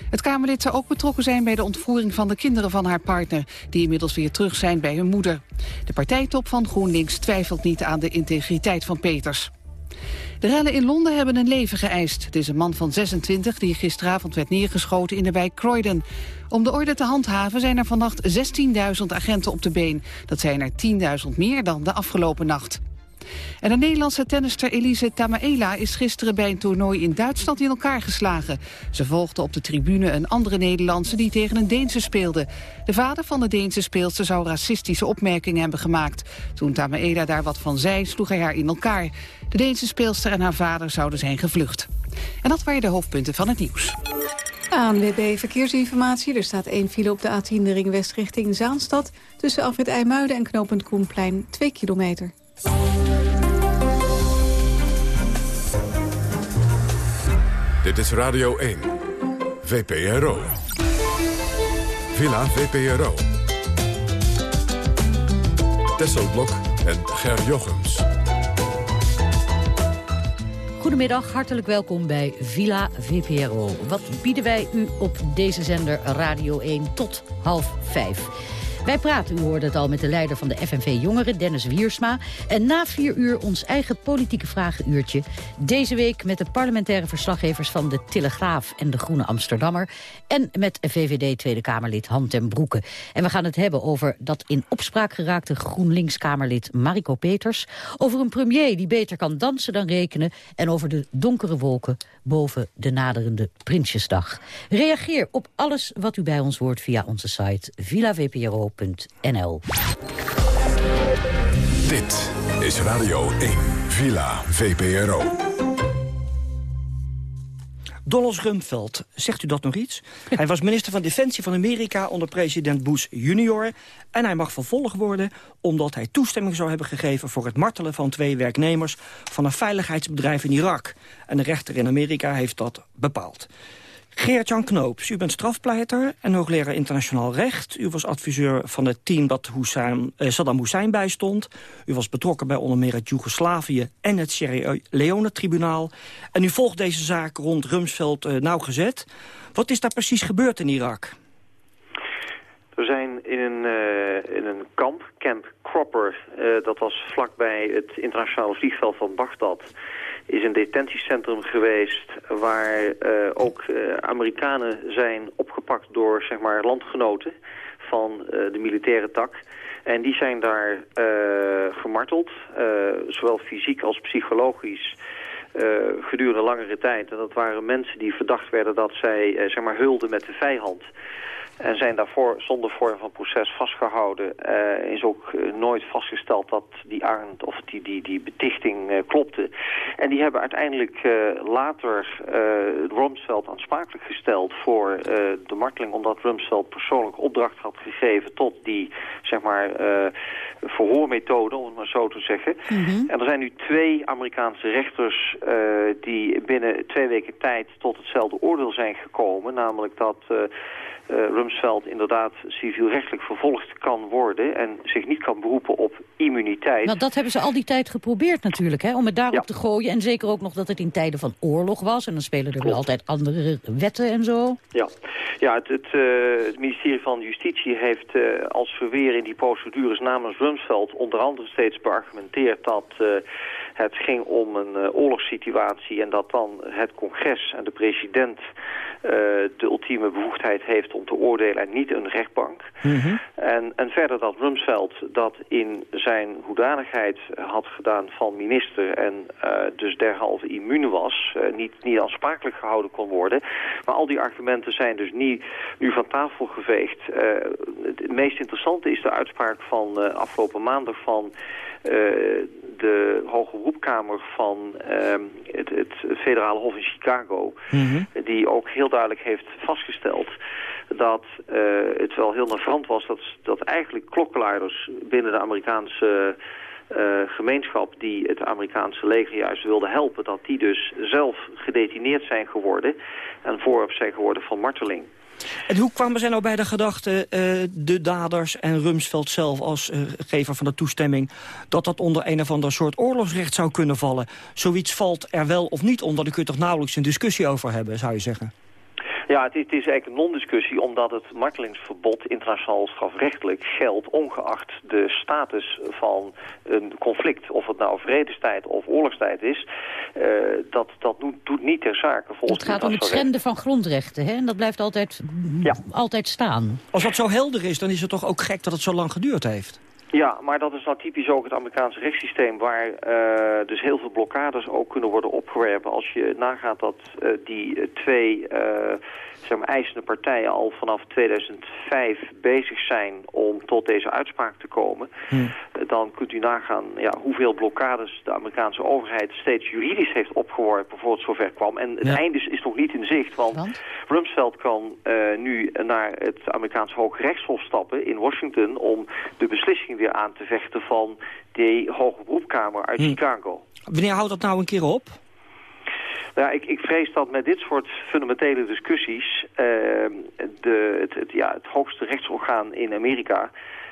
Het Kamerlid zou ook betrokken zijn bij de ontvoering van de kinderen van haar partner, die inmiddels weer terug zijn bij hun moeder. De partijtop van GroenLinks twijfelt niet aan de integriteit van Peters. De rellen in Londen hebben een leven geëist. Het is een man van 26 die gisteravond werd neergeschoten in de wijk Croydon. Om de orde te handhaven zijn er vannacht 16.000 agenten op de been. Dat zijn er 10.000 meer dan de afgelopen nacht. En de Nederlandse tennister Elise Tamaela is gisteren bij een toernooi in Duitsland in elkaar geslagen. Ze volgde op de tribune een andere Nederlandse die tegen een Deense speelde. De vader van de Deense speelster zou racistische opmerkingen hebben gemaakt. Toen Tamaela daar wat van zei, sloeg hij haar in elkaar. De Deense speelster en haar vader zouden zijn gevlucht. En dat waren de hoofdpunten van het nieuws. ANWB Verkeersinformatie. Er staat één file op de A10 de ring west richting Zaanstad... tussen Afrit IJmuiden en knooppunt Koenplein 2 kilometer. Dit is Radio 1, VPRO. Villa VPRO. Tesselblok en Ger Jochems. Goedemiddag, hartelijk welkom bij Villa VPRO. Wat bieden wij u op deze zender Radio 1 tot half vijf? Wij praten, u hoorde het al, met de leider van de FNV Jongeren, Dennis Wiersma. En na vier uur ons eigen politieke vragenuurtje. Deze week met de parlementaire verslaggevers van de Telegraaf en de Groene Amsterdammer. En met VVD Tweede Kamerlid Han ten Broeke. En we gaan het hebben over dat in opspraak geraakte GroenLinks-Kamerlid Mariko Peters. Over een premier die beter kan dansen dan rekenen. En over de donkere wolken boven de naderende Prinsjesdag. Reageer op alles wat u bij ons hoort via onze site villavpro vpro.nl. Dit is Radio 1, Villa VPRO. Donald Rumsfeld, zegt u dat nog iets? hij was minister van Defensie van Amerika onder president Bush junior... en hij mag vervolgd worden omdat hij toestemming zou hebben gegeven... voor het martelen van twee werknemers van een veiligheidsbedrijf in Irak. En de rechter in Amerika heeft dat bepaald. Geert-Jan Knoops, u bent strafpleiter en hoogleraar internationaal recht. U was adviseur van het team dat Hussein, eh, Saddam Hussein bijstond. U was betrokken bij onder meer het Joegoslavië en het Sierra Leone-tribunaal. En u volgt deze zaak rond Rumsfeld uh, nauwgezet. Wat is daar precies gebeurd in Irak? We zijn in een, uh, in een kamp, Camp Cropper. Uh, dat was vlakbij het internationale vliegveld van Bagdad is een detentiecentrum geweest waar uh, ook uh, Amerikanen zijn opgepakt door zeg maar, landgenoten van uh, de militaire tak. En die zijn daar gemarteld, zowel fysiek als psychologisch. gedurende langere tijd. En dat waren mensen die verdacht werden dat zij zeg maar, hulden met de vijand. En zijn daarvoor zonder vorm van proces vastgehouden. Uh, is ook uh, nooit vastgesteld dat die arend of die, die, die betichting uh, klopte. En die hebben uiteindelijk later Rumsfeld aansprakelijk gesteld voor de marteling. Omdat Rumsfeld persoonlijk opdracht had gegeven tot die zeg maar, verhoormethode, om het maar zo te zeggen. Mhm. En er zijn nu twee Amerikaanse rechters die binnen twee weken tijd tot hetzelfde oordeel zijn gekomen. Namelijk dat... Uh, Rumsfeld inderdaad civielrechtelijk vervolgd kan worden... en zich niet kan beroepen op immuniteit. Nou, dat hebben ze al die tijd geprobeerd natuurlijk, hè, om het daarop te gooien. En zeker ook nog dat het in tijden van oorlog was. En dan spelen er wel altijd andere wetten en zo. Ja, ja het, het, eh, het ministerie van Justitie heeft eh, als verweer in die procedures namens Rumsfeld... onder andere steeds beargumenteerd dat... eh, het ging om een eh, oorlogssituatie en dat dan het congres en de president eh, de ultieme bevoegdheid heeft om te oordelen en niet een rechtbank. En, en verder dat Rumsfeld dat in zijn hoedanigheid had gedaan van minister en eh, dus derhalve immuun was, niet, niet aansprakelijk gehouden kon worden. Maar al die argumenten zijn dus niet, nu van tafel geveegd. Het meest interessante is de uitspraak van afgelopen maandag van de Hoge Beroepkamer van ehm, het, het federale hof in Chicago, die ook heel duidelijk heeft vastgesteld dat eh, het wel heel navrant was dat, dat eigenlijk klokkenluiders binnen de Amerikaanse eh, gemeenschap die het Amerikaanse leger juist wilde helpen, dat die dus zelf gedetineerd zijn geworden en voorwerp zijn geworden van marteling. En hoe kwamen zij nou bij de gedachte, eh, de daders en Rumsfeld zelf als eh, gever van de toestemming, dat dat onder een of ander soort oorlogsrecht zou kunnen vallen? Zoiets valt er wel of niet onder, daar kun je toch nauwelijks een discussie over hebben, zou je zeggen? Ja, het is, het is eigenlijk een non-discussie omdat het martelingsverbod internationaal strafrechtelijk geldt ongeacht de status van een conflict. Of het nou vredestijd of oorlogstijd is, eh, dat, dat doet, doet niet ter zake volgens Het gaat om het schenden van grondrechten, hè? En dat blijft altijd, altijd staan. Als dat zo helder is, dan is het toch ook gek dat het zo lang geduurd heeft? Ja, maar dat is nou typisch ook het Amerikaanse rechtssysteem... waar eh, dus heel veel blokkades ook kunnen worden opgewerpen. Als je nagaat dat eh, die eh, twee zeg maar, eisende partijen al vanaf 2005 bezig zijn... om tot deze uitspraak te komen... Hm. eh, dan kunt u nagaan ja, hoeveel blokkades de Amerikaanse overheid... steeds juridisch heeft opgeworpen voor het zover kwam. En het Ja. einde is, is nog niet in zicht, want, Rumsfeld kan eh, nu naar het Amerikaanse Hoge Rechtshof stappen in Washington... om de beslissing weer aan te vechten van de Hoge Beroepkamer uit Hm. Chicago. Wanneer houdt dat nou een keer op? Nou, ik, ik vrees dat met dit soort fundamentele discussies eh, de, het, het, ja, het hoogste rechtsorgaan in Amerika,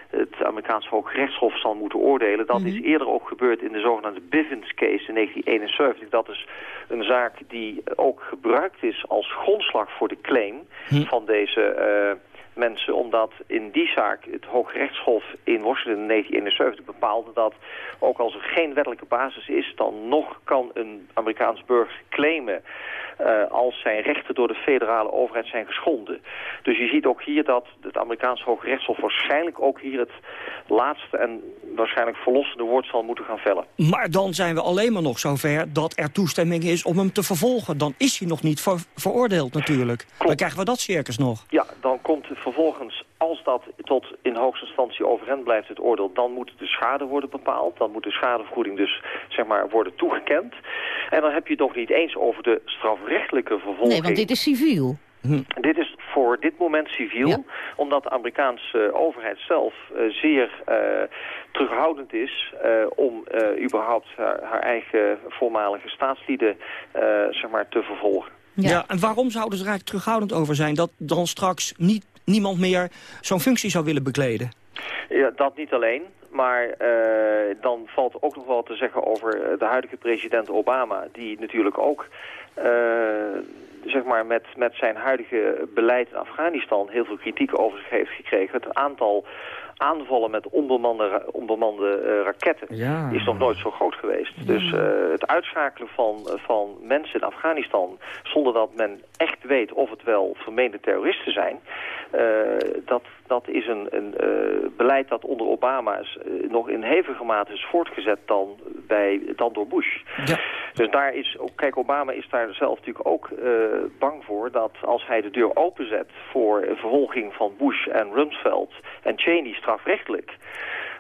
het Amerikaanse Hoge Rechtshof, zal moeten oordelen. Dat is eerder ook gebeurd in de zogenaamde Bivens case in 1971. Dat is een zaak die ook gebruikt is als grondslag voor de claim van deze eh, mensen. Omdat in die zaak het Hoge Rechtshof in Washington in 1971 bepaalde dat ook als er geen wettelijke basis is, dan nog kan een Amerikaans burger claimen eh, als zijn rechten door de federale overheid zijn geschonden. Dus je ziet ook hier dat het Amerikaanse Hoge Rechtshof waarschijnlijk ook hier het laatste en waarschijnlijk verlossende woord zal moeten gaan vellen. Maar dan zijn we alleen maar nog zover dat er toestemming is om hem te vervolgen. Dan is hij nog niet ver- veroordeeld natuurlijk. Dan krijgen we dat circus nog. Ja, dan komt vervolgens, als dat tot in hoogste instantie overeind blijft het oordeel, dan moet de schade worden bepaald. Dan moet de schadevergoeding dus zeg maar worden toegekend. En dan heb je het nog niet eens over de strafrechtelijke vervolging. Nee, want dit is civiel. Dit is voor dit moment civiel, omdat de Amerikaanse overheid zelf eh, zeer eh, terughoudend is eh, om eh, überhaupt haar, haar eigen voormalige staatslieden eh, zeg maar, te vervolgen. Ja. en waarom zouden ze er eigenlijk terughoudend over zijn... dat dan straks niet, niemand meer zo'n functie zou willen bekleden? Ja, dat niet alleen. Maar eh, dan valt ook nog wel te zeggen over eh, de huidige president Obama... die natuurlijk ook eh, zeg maar met, met zijn huidige beleid in Afghanistan... heel veel kritiek over zich heeft gekregen. Het aantal aanvallen met onbemande, onbemande eh, raketten Ja. is nog nooit zo groot geweest. Dus eh, het uitschakelen van, van mensen in Afghanistan... zonder dat men echt weet of het wel vermeende terroristen zijn... eh, dat, dat is een, een eh, beleid dat onder Obama is, eh, nog in hevige mate is voortgezet dan, bij, dan door Bush. Dus daar is, ook, kijk, Obama is daar zelf natuurlijk ook eh, bang voor dat als hij de deur openzet voor vervolging van Bush en Rumsfeld en Cheney strafrechtelijk,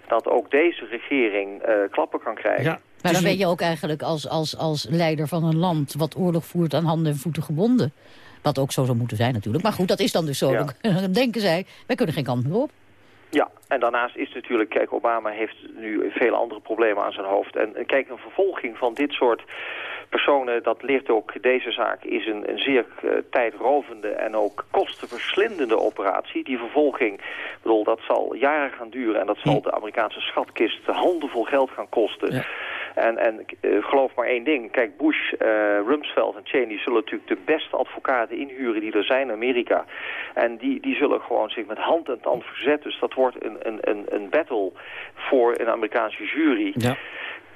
dat ook deze regering eh, klappen kan krijgen. Maar dan ben je ook eigenlijk als, als, als leider van een land... wat oorlog voert aan handen en voeten gebonden. Wat ook zo zou moeten zijn natuurlijk. Maar goed, dat is dan dus zo. Dan denken zij, wij kunnen geen kant meer op. Ja, en daarnaast is natuurlijk, kijk, Obama heeft nu vele andere problemen aan zijn hoofd. En, en kijk, een vervolging van dit soort personen, dat leert ook deze zaak, is een, een zeer uh, tijdrovende en ook kostenverslindende operatie. Die vervolging, bedoel, dat zal jaren gaan duren en dat zal de Amerikaanse schatkist handenvol geld gaan kosten. En, en uh, geloof maar één ding. Kijk, Bush, uh, Rumsfeld en Cheney zullen natuurlijk de beste advocaten inhuren die er zijn in Amerika. En die, die zullen gewoon zich met hand en tand verzetten. Dus dat wordt een, een, een, een battle voor een Amerikaanse jury. Ja.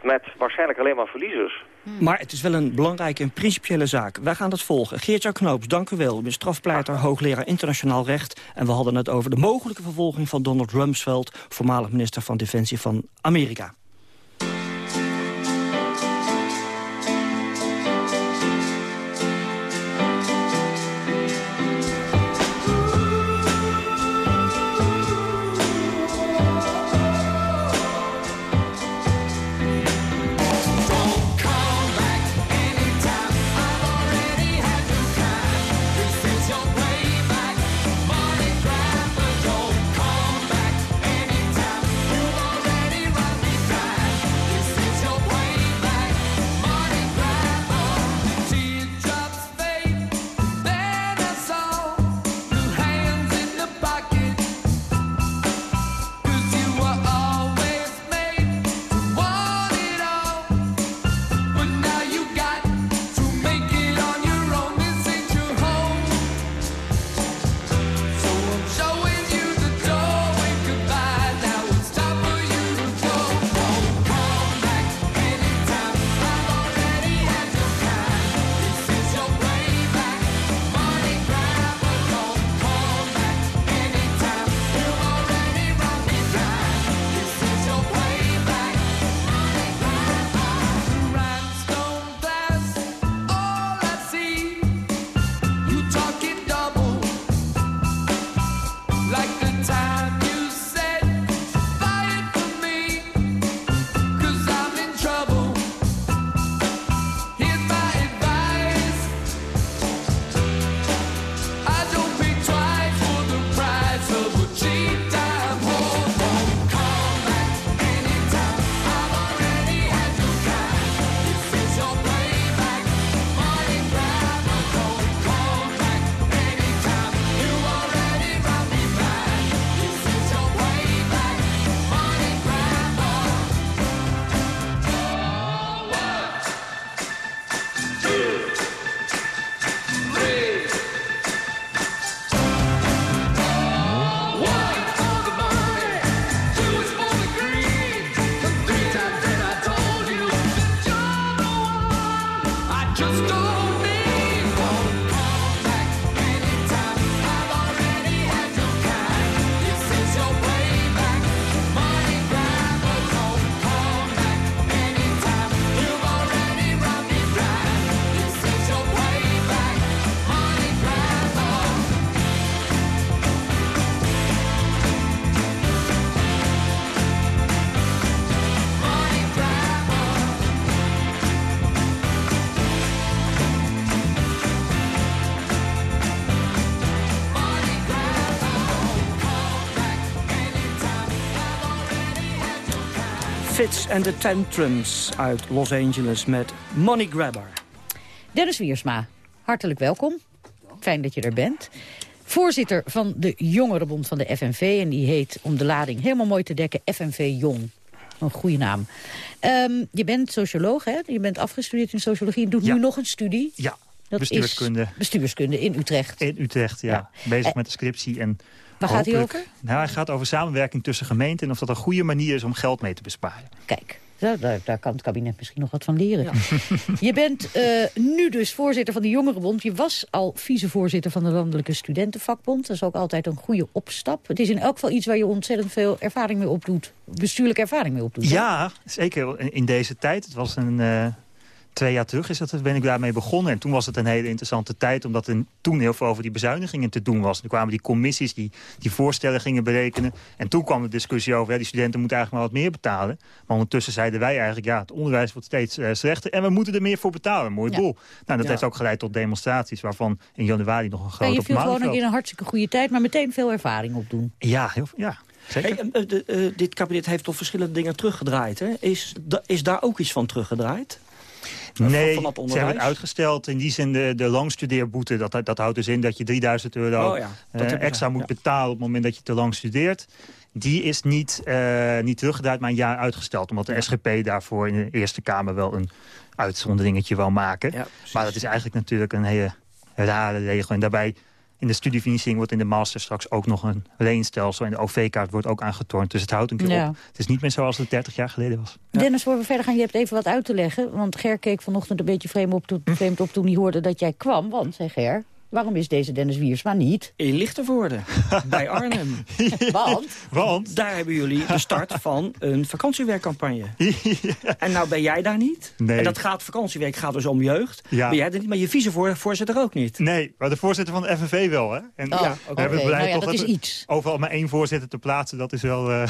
Met waarschijnlijk alleen maar verliezers. Maar het is wel een belangrijke en principiële zaak. Wij gaan dat volgen. Geert-Jan Knoops, dank u wel. U bent strafpleiter, hoogleraar internationaal recht. En we hadden het over de mogelijke vervolging van Donald Rumsfeld... voormalig minister van Defensie van Amerika. And the Tantrums uit Los Angeles met Money Grabber. Dennis Wiersma, hartelijk welkom. Fijn dat je er bent. Voorzitter van de Jongerenbond van de FNV. En die heet, om de lading helemaal mooi te dekken, FNV Jong. Een goede naam. Um, je bent socioloog, hè? Je bent afgestudeerd in sociologie. Je doet ja. nu nog een studie. Ja, Dat bestuurskunde. Is bestuurskunde in Utrecht. In Utrecht, ja. ja. Bezig Eh, met de scriptie. En Waar gaat hij over? Nou, hij gaat over samenwerking tussen gemeenten... en of dat een goede manier is om geld mee te besparen. Kijk, daar, daar, daar kan het kabinet misschien nog wat van leren. Je bent uh, nu dus voorzitter van de Jongerenbond. Je was al vicevoorzitter van de Landelijke Studentenvakbond. Dat is ook altijd een goede opstap. Het is in elk geval iets waar je ontzettend veel ervaring mee opdoet. Bestuurlijke ervaring mee opdoet. Ja, zeker in deze tijd. Het was een... Uh, twee jaar terug is dat, ben ik daarmee begonnen. En toen was het een hele interessante tijd, omdat er toen heel veel over die bezuinigingen te doen was. Toen kwamen die commissies die, die voorstellen gingen berekenen. En toen kwam de discussie over, ja, die studenten moeten eigenlijk maar wat meer betalen. Maar ondertussen zeiden wij eigenlijk, ja, het onderwijs wordt steeds uh, slechter. En we moeten er meer voor betalen. Mooi ja. doel. Nou, dat ja. heeft ook geleid tot demonstraties, waarvan in januari nog een grote ja, Je viel gewoon ook in een hartstikke goede tijd, maar meteen veel ervaring opdoen. Ja, heel, ja. Hey, uh, de, uh, dit kabinet heeft toch verschillende dingen teruggedraaid. Hè? Is, da, is daar ook iets van teruggedraaid? Nee, van dat ze hebben het uitgesteld. In die zin de, de langstudeerboete. Dat, dat houdt dus in dat je 3000 euro Oh ja, eh, extra moet ja. betalen... op het moment dat je te lang studeert. Die is niet, eh, niet teruggedraaid, maar een jaar uitgesteld. Omdat de SGP daarvoor in de Eerste Kamer wel een uitzonderingetje wil maken. maar dat is eigenlijk natuurlijk een hele rare regel. En daarbij in de studiefinanciering wordt in de master straks ook nog een leenstelsel. En de OV-kaart wordt ook aangetornd. Dus het houdt een keer Ja. op. Het is niet meer zoals het 30 jaar geleden was. Dennis, voor we verder gaan, je hebt even wat uit te leggen. Want Ger keek vanochtend een beetje vreemd op, to- vreemd op toen hij hoorde dat jij kwam. Want, zei Ger, waarom is deze Dennis Wiersma niet? In Lichtenvoorde, bij Arnhem. Want? Want? Daar hebben jullie de start van een vakantiewerkcampagne. En nou ben jij daar niet. Nee. En dat gaat, vakantiewerk gaat dus om jeugd. Ja. Ben jij er niet, maar je vicevoorzitter ook niet. Nee, maar de voorzitter van de FNV wel, hè? En Oh, we oké. hebben het beleid Nou ja, toch dat is we iets. Overal maar één voorzitter te plaatsen, dat is wel... eh,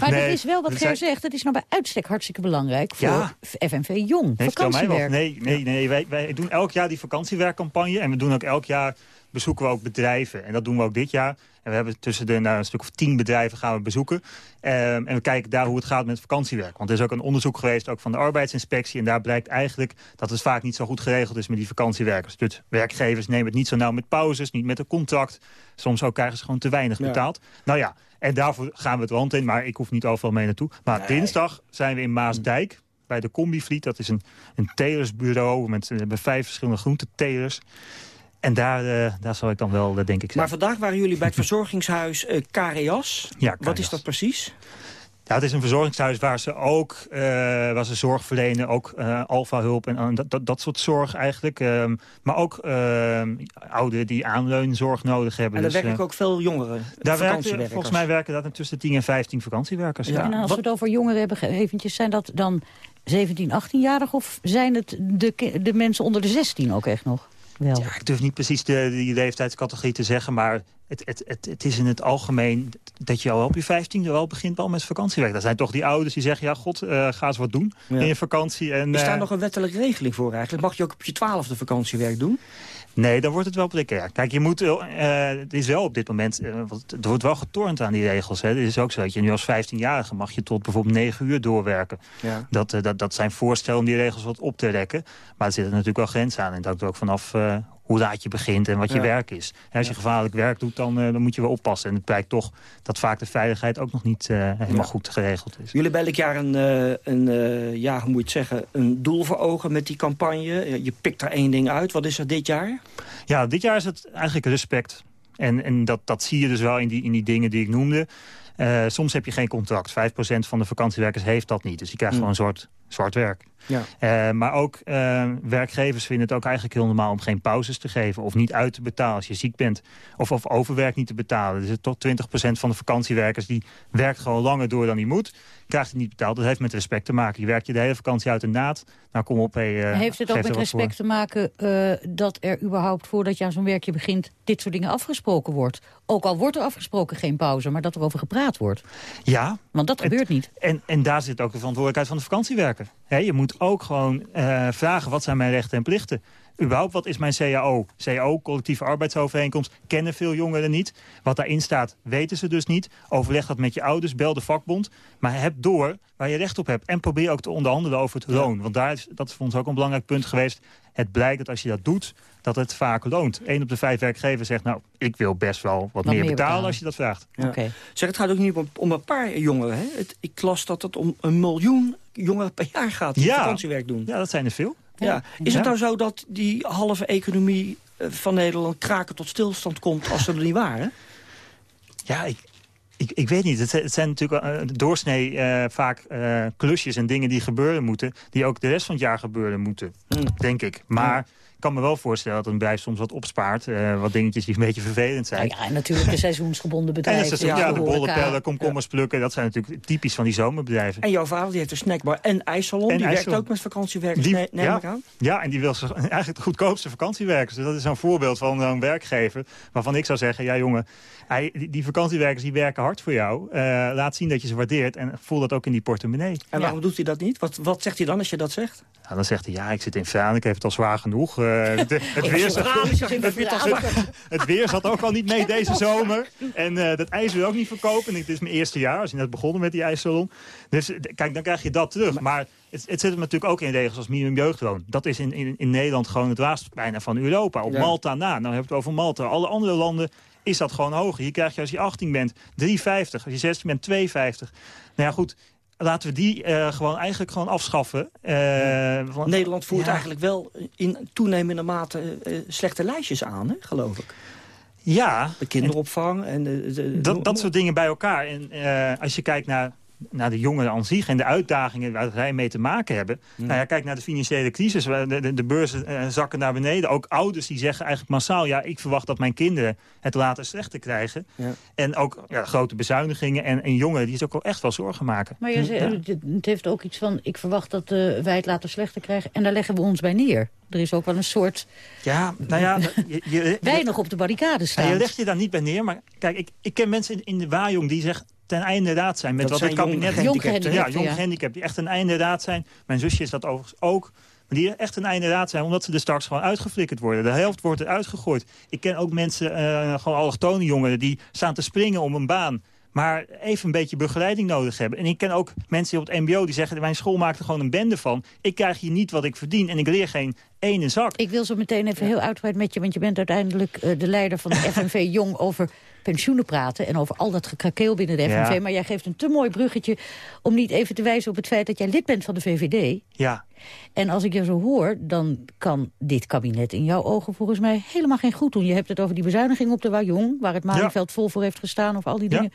Maar nee, dat is wel wat er Ger zijn- zegt. Het is nou bij uitstek hartstikke belangrijk voor Ja. FNV Jong. Nee, vakantiewerk. Nee, nee, nee wij, wij doen elk jaar die vakantiewerkcampagne. En we doen ook elk jaar, bezoeken we ook bedrijven. En dat doen we ook dit jaar. En we hebben tussen de, nou, een stuk of tien bedrijven gaan we bezoeken. Ehm, en we kijken daar hoe het gaat met vakantiewerk. Want er is ook een onderzoek geweest, ook van de arbeidsinspectie. En daar blijkt eigenlijk dat het vaak niet zo goed geregeld is met die vakantiewerkers. Dus werkgevers nemen het niet zo nauw met pauzes, niet met een contract. Soms ook krijgen ze gewoon te weinig Ja. betaald. Nou ja, en daarvoor gaan we het land in. Maar ik hoef niet overal mee naartoe. Maar dinsdag zijn we in Maasdijk bij de Combivliet. Dat is een, een telersbureau met we hebben vijf verschillende groentetelers. En daar, eh, daar zal ik dan wel, eh, denk ik, Maar zijn. vandaag waren jullie bij het verzorgingshuis eh Kareas. Ja, Wat is dat precies? Ja, het is een verzorgingshuis waar ze ook eh, waar ze zorg verlenen. Ook eh alfa-hulp en dat, dat, dat soort zorg eigenlijk. Ehm, maar ook ehm, ouderen die aanleunzorg nodig hebben. En daar Dus, werken ook veel jongeren, daar werken, volgens mij werken daar tussen de 10 en 15 vakantiewerkers. Ja. En als we het over jongeren hebben, eventjes, zijn dat dan 17, 18-jarigen... of zijn het de, de mensen onder de 16 ook echt nog? Wel. Ja, ik durf niet precies de, die leeftijdscategorie te zeggen, maar het, het, het, het is in het algemeen dat je al op je 15e wel begint wel met vakantiewerk. Dat zijn toch die ouders die zeggen, ja god, eh, ga eens wat doen Ja. in je vakantie. En, Is daar eh, nog een wettelijke regeling voor eigenlijk? Mag je ook op je twaalfde vakantiewerk doen? Nee, dan wordt het wel precair. Kijk, je moet, eh, het is wel op dit moment, want er wordt wel getornd aan die regels. Hè. Het is ook zo dat je nu als 15-jarige mag je tot bijvoorbeeld 9 uur doorwerken. Ja. Dat, eh, dat, dat zijn voorstellen om die regels wat op te rekken. Maar er zitten natuurlijk wel grenzen aan. En dat ook vanaf hoe laat je begint en wat je Ja. werk is. En als je gevaarlijk werk doet, dan, eh, dan moet je wel oppassen. En het blijkt toch dat vaak de veiligheid ook nog niet eh, helemaal Ja. goed geregeld is. Jullie hebben elk jaar een, eh, een, ja, hoe moet je het zeggen, een doel voor ogen met die campagne. Je pikt er één ding uit. Wat is er dit jaar? Ja, dit jaar is het eigenlijk respect. En, en dat, dat zie je dus wel in die, in die dingen die ik noemde. Soms heb je geen contract. 5% van de vakantiewerkers heeft dat niet. Dus die krijgt Hmm. gewoon zwart, zwart werk. Ja. Eh, maar ook eh, werkgevers vinden het ook eigenlijk heel normaal om geen pauzes te geven. Of niet uit te betalen als je ziek bent. Of, of overwerk niet te betalen. Dus tot 20% van de vakantiewerkers die werkt gewoon langer door dan die moet. Krijgt het niet betaald. Dat heeft met respect te maken. Je werkt je de hele vakantie uit de naad. Nou kom op. Hey, eh, Heeft het ook met voor. respect te maken dat er überhaupt voordat je aan zo'n werkje begint... dit soort dingen afgesproken wordt? Ook al wordt er afgesproken geen pauze, maar dat er over gepraat wordt. Ja. Want dat gebeurt niet. En, en daar zit ook de verantwoordelijkheid van de vakantiewerker. Hè, je moet ook gewoon eh, vragen wat zijn mijn rechten en plichten. Überhaupt, wat is mijn CAO? CAO, collectieve arbeidsovereenkomst, kennen veel jongeren niet. Wat daarin staat, weten ze dus niet. Overleg dat met je ouders, bel de vakbond. Maar heb door waar je recht op hebt. En probeer ook te onderhandelen over het loon. Want daar is, dat is voor ons ook een belangrijk punt geweest. Het blijkt dat als je dat doet, dat het vaak loont. Eén op de vijf werkgevers zegt, nou, ik wil best wel wat, meer, meer betalen, betalen. als je dat vraagt. Ja. Zeg, het gaat ook niet om, om een paar jongeren. Hè? Het, ik las dat het om een miljoen jongeren per jaar gaat die Ja. vakantiewerk doen. Ja, dat zijn er veel. Ja. Is het nou zo dat die halve economie eh, van Nederland kraken tot stilstand komt als ze er niet waren? Ja, ik, ik, ik weet niet. Het, zijn- het zijn natuurlijk eh, doorsnee eh, vaak eh, klusjes en dingen die gebeuren moeten... die ook de rest van het jaar gebeuren moeten, denk ik. Maar ik kan me wel voorstellen dat een bedrijf soms wat opspaart. eh, wat dingetjes die een beetje vervelend zijn. Nou ja, en natuurlijk de seizoensgebonden En bedrijven. dat is, ja, de bollen pellen, komkommers plukken... dat zijn natuurlijk typisch van die zomerbedrijven. En jouw vader die heeft een snackbar en ijssalon. En die werkt ook met vakantiewerkers, Die- nee, neem ja, ik aan. Ja, en die wil eigenlijk de goedkoopste vakantiewerkers. Dus dat is een voorbeeld van een werkgever waarvan ik zou zeggen... ja jongen, die, die vakantiewerkers die werken hard voor jou. Eh, laat zien dat je ze waardeert en voel dat ook in die portemonnee. En waarom doet hij dat niet? Wat, wat zegt hij dan als je dat zegt? Nou, dan zegt hij, ja, ik zit in Vraan, ik heb het al zwaar genoeg. Eh, de- het, weer zat, het, het weer zat ook al niet mee deze zomer. En eh, dat ijs wil ook niet verkopen. En het is mijn eerste jaar, als je net begonnen met die ijssalon. Dus eh, kijk, dan krijg je dat terug. Maar het, het zit natuurlijk ook in regels als minimum jeugdloon. Dat is in, in, in Nederland gewoon het laatst bijna van Europa. Op Ja. Malta na. Nou hebben we het over Malta. Alle andere landen is dat gewoon hoger. Hier krijg je als je 18 bent 3,50. Als je 16 bent 2,50. Nou ja, goed. Laten we die eh, gewoon eigenlijk gewoon afschaffen. Eh, want- Nederland voert Ja. eigenlijk wel in toenemende mate eh, slechte lijstjes aan, hè, geloof ik. Ja. De kinderopvang en de... de- dat, dat soort dingen bij elkaar. En als je kijkt naar, naar de jongeren aan zich en de uitdagingen waar zij mee te maken hebben. Nou ja, kijk naar de financiële crisis. waar De, de, de beurzen eh, zakken naar beneden. Ook ouders die zeggen eigenlijk massaal... ja, ik verwacht dat mijn kinderen het later slechter krijgen. Ja. En ook ja, grote bezuinigingen en, en jongeren die zich ook wel echt wel zorgen maken. Maar je zei, Ja. het, heeft ook iets van, ik verwacht dat eh, wij het later slechter krijgen. En daar leggen we ons bij neer. Er is ook wel een soort Ja, nou ja, je, je, weinig op de barricade Ja, staan. je legt je daar niet bij neer, maar kijk, ik, ik ken mensen in, in de Waarjong die zeggen ten einde raad zijn met Dat wat zijn het kabinet... jong gehandicapten, Ja, jong gehandicapten, die echt ten einde raad zijn. Mijn zusje is dat overigens ook. Maar die echt ten einde raad zijn, omdat ze er straks gewoon uitgeflikkerd worden. De helft wordt er uitgegooid. Ik ken ook mensen, eh, gewoon allochtone jongeren, die staan te springen om een baan. Maar even een beetje begeleiding nodig hebben. En ik ken ook mensen op het mbo die zeggen... mijn school maakt er gewoon een bende van. Ik krijg hier niet wat ik verdien en ik leer geen ene zak. Ik wil zo meteen even heel uitgebreid met je... want je bent uiteindelijk eh, de leider van de FNV Jong... over pensioenen praten en over al dat gekrakeel binnen de FNV. Ja. Maar jij geeft een te mooi bruggetje om niet even te wijzen op het feit... dat jij lid bent van de VVD. Ja, En als ik je zo hoor, dan kan dit kabinet in jouw ogen volgens mij helemaal geen goed doen. Je hebt het over die bezuiniging op de Wajong, waar het Malieveld vol voor heeft gestaan, of al die Ja. dingen.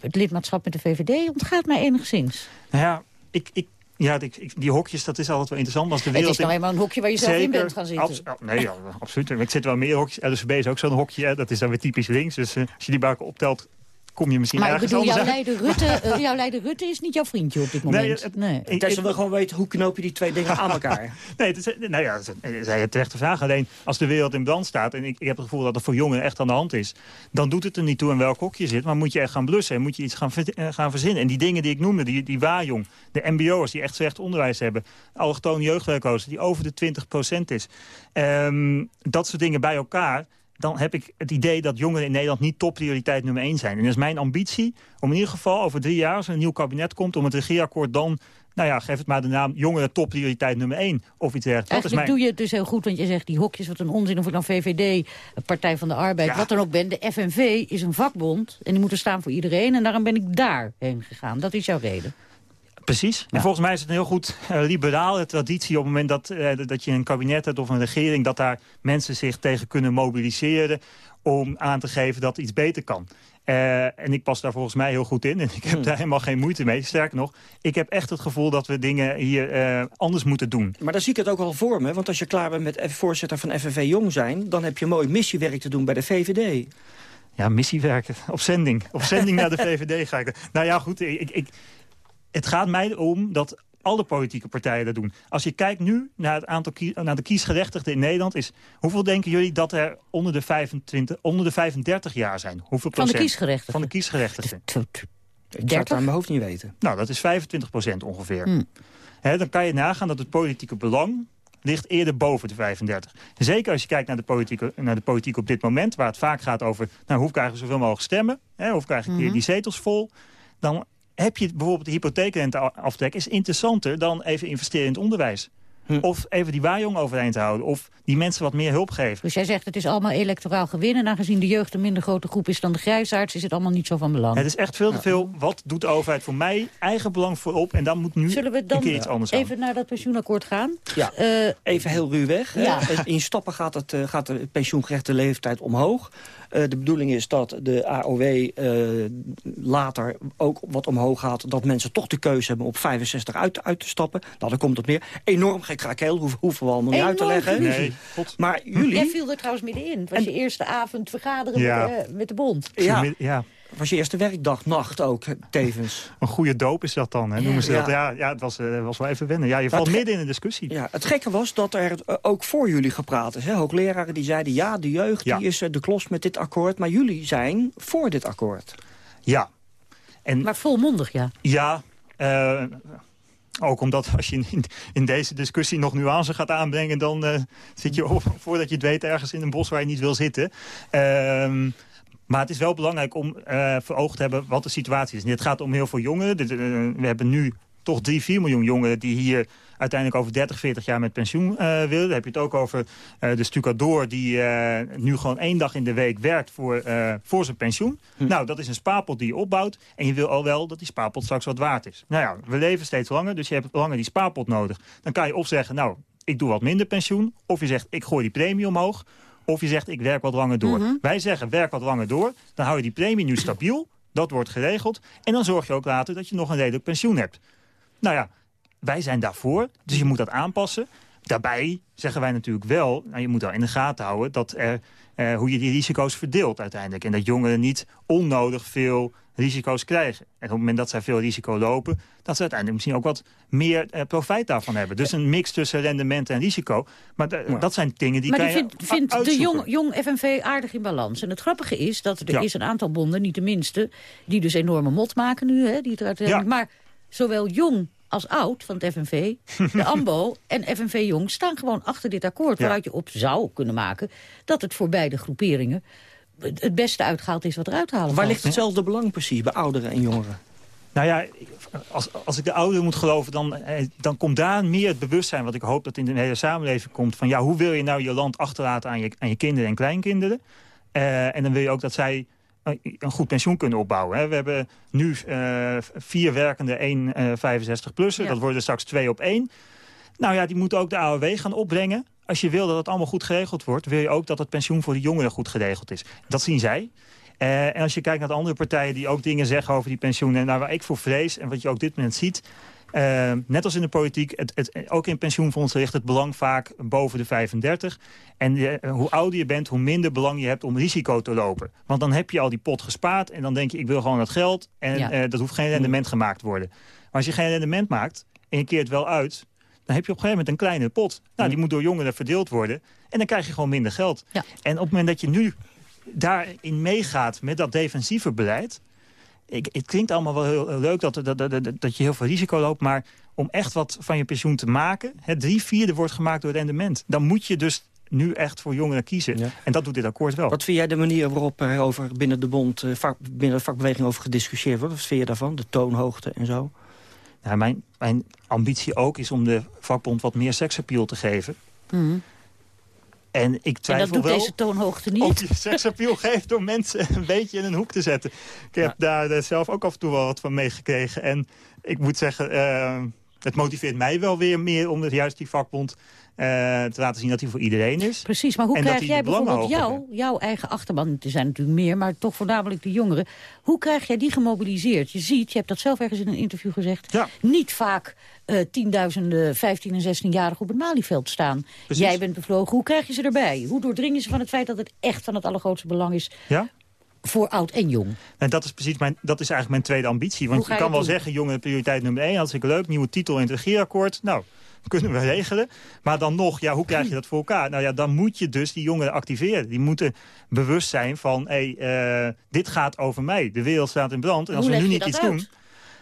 Het lidmaatschap met de VVD ontgaat mij enigszins. nou ja, ik... ik ja, ik- die hokjes, dat is altijd wel interessant. Als de Het wereld is nou eenmaal een hokje waar je zelf in bent gaan zitten. Oh, nee, ja, absoluut. Ik zit wel meer hokjes. LSVB is ook zo'n hokje. Hè. Dat is dan weer typisch links. Dus eh, als je die elkaar optelt, kom je misschien Maar ik ergens bedoel, jouw anders leider, Rutte, eh, jouw leider Rutte is niet jouw vriendje op dit moment. het- Nee. Ik- Tessa ik- wil gewoon weten, hoe knoop je die twee dingen aan elkaar? Nee, het is, nou ja, dat is een terechte vraag. Alleen als de wereld in brand staat... en ik, ik heb het gevoel dat het voor jongeren echt aan de hand is... dan doet het er niet toe in welk hokje je zit. Maar moet je echt gaan blussen en moet je iets gaan, ver- eh, gaan verzinnen. En die dingen die ik noemde, die, die waarjong... de mbo'ers die echt slecht onderwijs hebben... allochtone jeugdwerklozen die over de 20% is... ehm, dat soort dingen bij elkaar dan heb ik het idee dat jongeren in Nederland niet topprioriteit nummer één zijn. En dat is mijn ambitie om in ieder geval over drie jaar... als er een nieuw kabinet komt, om het regeerakkoord dan... nou ja, geef het maar de naam jongeren topprioriteit nummer één of iets dergelijks. Dat is Eigenlijk mijn... doe je het dus heel goed, want je zegt die hokjes, wat een onzin. Of ik dan VVD, Partij van de Arbeid, Ja. wat dan ook ben. De FNV is een vakbond en die moet er staan voor iedereen. En daarom ben ik daarheen gegaan. Dat is jouw reden. Precies. En volgens mij is het een heel goed eh, liberale traditie... op het moment dat, eh, dat je een kabinet hebt of een regering... dat daar mensen zich tegen kunnen mobiliseren... om aan te geven dat iets beter kan. Eh, en ik pas daar volgens mij heel goed in. En ik heb daar helemaal geen moeite mee. Sterker nog, ik heb echt het gevoel dat we dingen hier anders moeten doen. Maar dan zie ik het ook al voor me. Want als je klaar bent met voorzitter van FNV Jong zijn... dan heb je mooi missiewerk te doen bij de VVD. Ja, missiewerken. Op zending. Op zending naar de VVD ga ik. Nou ja, goed. Ik, ik, het gaat mij om dat alle politieke partijen dat doen. Als je kijkt nu naar, het aantal naar de kiesgerechtigden in Nederland... is hoeveel denken jullie dat er onder de, 25, onder de 35 jaar zijn? Hoeveel Van de procent? kiesgerechtigden? Van de kiesgerechtigden. Ik zou het aan mijn hoofd niet weten. Nou, dat is 25 procent ongeveer. Hmm. Hè, dan kan je nagaan dat het politieke belang ligt eerder boven de 35. Zeker als je kijkt naar de, politieke, naar de politiek op dit moment... waar het vaak gaat over nou, hoe krijgen we zoveel mogelijk stemmen... Hè, hoe krijg ik Mhm. die- die zetels vol... dan heb je bijvoorbeeld de hypotheekrenteaftrek... is interessanter dan even investeren in het onderwijs. Hm. Of even die waarjong overeind houden. Of die mensen wat meer hulp geven. Dus jij zegt het is allemaal electoraal gewinnen. En aangezien de jeugd een minder grote groep is dan de grijsaards... is het allemaal niet zo van belang. Het is echt veel te veel. Wat doet de overheid voor mij? Eigen belang voorop. En dan moet nu Zullen we dan een keer iets anders aan. even naar dat pensioenakkoord gaan? Ja, Eh, even heel ruwweg. hè. Ja. In stappen gaat, het, eh, gaat de pensioengerechte leeftijd omhoog. Eh, de bedoeling is dat de AOW eh, later ook wat omhoog gaat. Dat mensen toch de keuze hebben op 65 uit, uit te stappen. Nou, daar komt het meer. Enorm gekrakeel, hoeven, hoeven we allemaal niet uit te leggen. Nee, Maar jullie... Jij viel er trouwens middenin. Het was je eerste avond vergaderen Ja. met, eh, met de bond. Ja, ja. Was je eerste werkdag, nacht ook, tevens. Een goede doop is dat dan, hè? noemen ze Ja. dat. Ja, ja het was, eh, was wel even wennen. Ja, je valt midden in een discussie. Ja, het gekke was dat er eh, ook voor jullie gepraat is. Hè? Hoogleraren die zeiden, ja, de jeugd Ja. die is eh, de klos met dit akkoord. Maar jullie zijn voor dit akkoord. Ja. En Maar volmondig, ja. ja, eh, ook omdat als je in, in deze discussie nog nuance gaat aanbrengen... dan uh, zit je op, voordat je het weet ergens in een bos waar je niet wil zitten. Ehm, maar het is wel belangrijk om uh, voor ogen te hebben wat de situatie is. En het gaat om heel veel jongeren. we hebben nu toch 3, 4 miljoen jongeren die hier uiteindelijk over 30, 40 jaar met pensioen uh, willen. Dan heb je het ook over de stucadoor die nu gewoon één dag in de week werkt voor, voor zijn pensioen. Hm. Nou, dat is een spaarpot die je opbouwt. En je wil al wel dat die spaarpot straks wat waard is. Nou ja, we leven steeds langer, dus je hebt langer die spaarpot nodig. Dan kan je of zeggen, nou, ik doe wat minder pensioen. Of je zegt, ik gooi die premie omhoog. Of je zegt, ik werk wat langer door. Mm -hmm. Wij zeggen, werk wat langer door. Dan hou je die premie nu stabiel. Dat wordt geregeld. En dan zorg je ook later dat je nog een redelijk pensioen hebt. Nou ja, wij zijn daarvoor, dus je moet dat aanpassen. Daarbij zeggen wij natuurlijk wel, nou, je moet wel in de gaten houden... Dat er, eh, hoe je die risico's verdeelt uiteindelijk. En dat jongeren niet onnodig veel risico's krijgen. En op het moment dat zij veel risico lopen... dat ze uiteindelijk misschien ook wat meer eh, profijt daarvan hebben. Dus een mix tussen rendement en risico. Maar dat zijn dingen die maar kan je vindt, vindt de jong, jong FNV aardig in balans. En het grappige is dat er Ja. is een aantal bonden, niet de minste... die dus enorme mot maken nu, hè, die het uiteindelijk... Maar zowel jong als oud van het FNV, de AMBO en FNV Jong... staan gewoon achter dit akkoord, Ja. waaruit je op zou kunnen maken... dat het voor beide groeperingen het beste uitgehaald is wat eruit te halen Waar ligt hetzelfde belang precies bij ouderen en jongeren? Nou ja, als, als ik de ouderen moet geloven, dan, eh, dan komt daar meer het bewustzijn... wat ik hoop dat in de hele samenleving komt... van ja, hoe wil je nou je land achterlaten aan je, aan je kinderen en kleinkinderen? Eh, en dan wil je ook dat zij een- goed pensioen kunnen opbouwen. Hè. We hebben nu eh, vier werkende, één eh 65-plusser. Ja. Dat worden straks twee op één. Nou ja, die moeten ook de AOW gaan opbrengen. Als je wil dat het allemaal goed geregeld wordt... wil je ook dat het pensioen voor de jongeren goed geregeld is. Dat zien zij. Eh, en als je kijkt naar de andere partijen die ook dingen zeggen over die pensioenen... Nou, waar ik voor vrees en wat je ook dit moment ziet... eh, net als in de politiek, het, het, ook in pensioenfondsen ligt het belang vaak boven de 35. En eh, hoe ouder je bent, hoe minder belang je hebt om risico te lopen. Want dan heb je al die pot gespaard en dan denk je, ik wil gewoon dat geld. En Ja. eh, dat hoeft geen rendement gemaakt te worden. Maar als je geen rendement maakt en je keert wel uit... dan heb je op een gegeven moment een kleine pot. Nou, die moet door jongeren verdeeld worden. En dan krijg je gewoon minder geld. En op het moment dat je nu daarin meegaat met dat defensieve beleid... Ik, het klinkt allemaal wel heel, leuk dat, dat, dat, dat, dat je heel veel risico loopt... maar om echt wat van je pensioen te maken... het drie vierde wordt gemaakt door rendement. Dan moet je dus nu echt voor jongeren kiezen. En dat doet dit akkoord wel. Wat vind jij de manier waarop er over binnen de bond, eh, vak, binnen de vakbeweging over gediscussieerd wordt? Wat vind je daarvan? De toonhoogte en zo? Nou, mijn, mijn ambitie ook is om de vakbond wat meer seksappeal te geven. Mhm. En ik En dat twijfel doet wel deze toonhoogte niet. of je seksappeal geeft door mensen een beetje in een hoek te zetten. Ik heb daar eh, zelf ook af en toe wel wat van meegekregen. En ik moet zeggen, eh, het motiveert mij wel weer meer om het juist die vakbond eh, te laten zien dat hij voor iedereen is. Precies, maar hoe En krijg jij bijvoorbeeld jou, jouw eigen achterban... er zijn natuurlijk meer, maar toch voornamelijk de jongeren... hoe krijg jij die gemobiliseerd? Je ziet, je hebt dat zelf ergens in een interview gezegd... niet vaak eh, tienduizenden 15- en 16-jarigen op het Malieveld staan. Precies. Jij bent bevlogen, hoe krijg je ze erbij? Hoe doordringen ze van het feit dat het echt van het allergrootste belang is... Ja? Voor oud en jong? En dat is precies mijn, dat is eigenlijk mijn tweede ambitie. Want je je kan wel doen? zeggen, jongeren prioriteit nummer één, hartstikke leuk, nieuwe titel in het regeerakkoord. Nou, kunnen we regelen. Maar dan nog, ja, hoe krijg je dat voor elkaar? Nou ja, dan moet je dus die jongeren activeren. Die moeten bewust zijn van, hé, hey, eh, dit gaat over mij. De wereld staat in brand. En als hoe we nu niet iets uit? doen...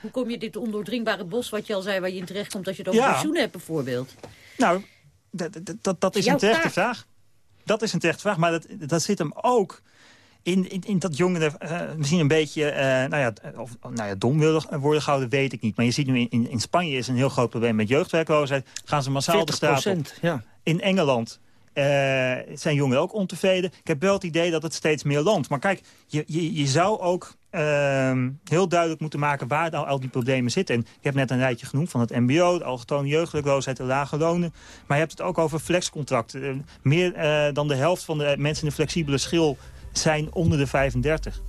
Hoe kom je dit ondoordringbare bos, wat je al zei, waar je in terecht komt... als je het over Ja. pensioen hebt bijvoorbeeld? Nou, dat, dat, dat, dat is Jouw een terechte taak. vraag. Dat is een terechte vraag, maar dat, dat zit hem ook in, in, in dat jongeren eh, misschien een beetje eh, nou ja, of, nou ja, dom willen worden gehouden, weet ik niet. Maar je ziet nu in, in, Spanje is een heel groot probleem met jeugdwerkloosheid. Gaan ze massaal de straat op. ja. In Engeland eh, zijn jongeren ook ontevreden. Ik heb wel het idee dat het steeds meer landt. Maar kijk, je, je, je zou ook ehm, heel duidelijk moeten maken waar nou al die problemen zitten. En ik heb net een rijtje genoemd van het mbo, de algetone jeugdwerkloosheid, de lage lonen. Maar je hebt het ook over flexcontracten. Eh, meer eh, dan de helft van de mensen in de flexibele schil zijn onder de 35.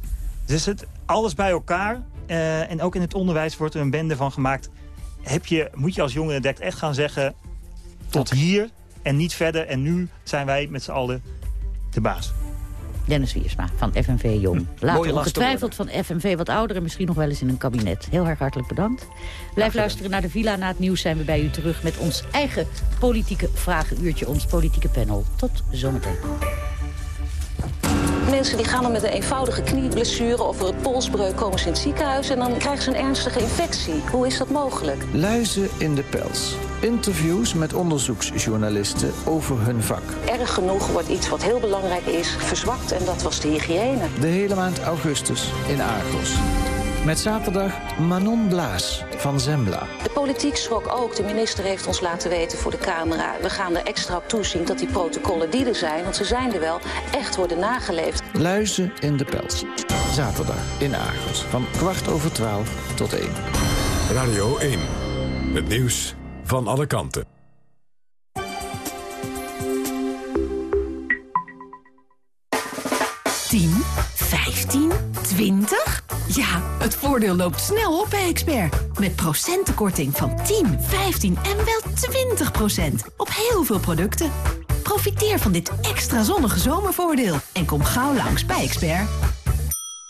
Dus het, alles bij elkaar. eh, en ook in het onderwijs wordt er een bende van gemaakt. Heb je, moet je als direct echt gaan zeggen... tot hier en niet verder. En nu zijn wij met z'n allen de baas. Dennis Wiersma van FNV Jong. Later Mooie last ongetwijfeld van FNV wat ouder... en misschien nog wel eens in een kabinet. Heel erg hartelijk bedankt. Blijf luisteren naar de Villa. Na het nieuws zijn we bij u terug... met ons eigen politieke vragenuurtje, ons politieke panel. Tot zometeen. Mensen die gaan dan met een eenvoudige knieblessure of een polsbreuk komen ze in het ziekenhuis... en dan krijgen ze een ernstige infectie. Hoe is dat mogelijk? Luizen in de pels. Interviews met onderzoeksjournalisten over hun vak. Erg genoeg wordt iets wat heel belangrijk is verzwakt en dat was de hygiëne. De hele maand augustus in Argos. Met zaterdag Manon Blaas van Zembla. De politiek schrok ook. De minister heeft ons laten weten voor de camera. We gaan er extra op toezien dat die protocollen die er zijn... want ze zijn er wel, echt worden nageleefd. Luizen in de pels. Zaterdag in Argos. Van kwart over twaalf tot één. Radio 1. Het nieuws van alle kanten. Tien, vijftien, twintig? Het voordeel loopt snel op bij Expert. Met procentenkorting van 10, 15 en wel 20 procent. Op heel veel producten. Profiteer van dit extra zonnige zomervoordeel. En kom gauw langs bij Expert.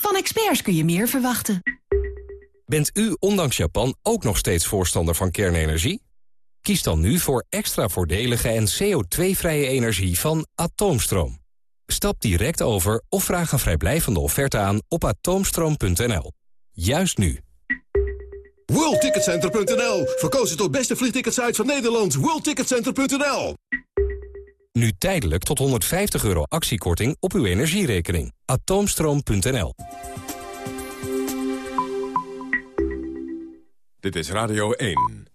Van experts kun je meer verwachten. Bent u ondanks Japan ook nog steeds voorstander van kernenergie? Kies dan nu voor extra voordelige en CO2-vrije energie van Atoomstroom. Stap direct over of vraag een vrijblijvende offerte aan op atoomstroom.nl. Juist nu. WorldTicketCenter.nl Verkozen tot beste vliegticketsite van Nederland. WorldTicketCenter.nl Nu tijdelijk tot 150 euro actiekorting op uw energierekening. Atoomstroom.nl Dit is Radio 1.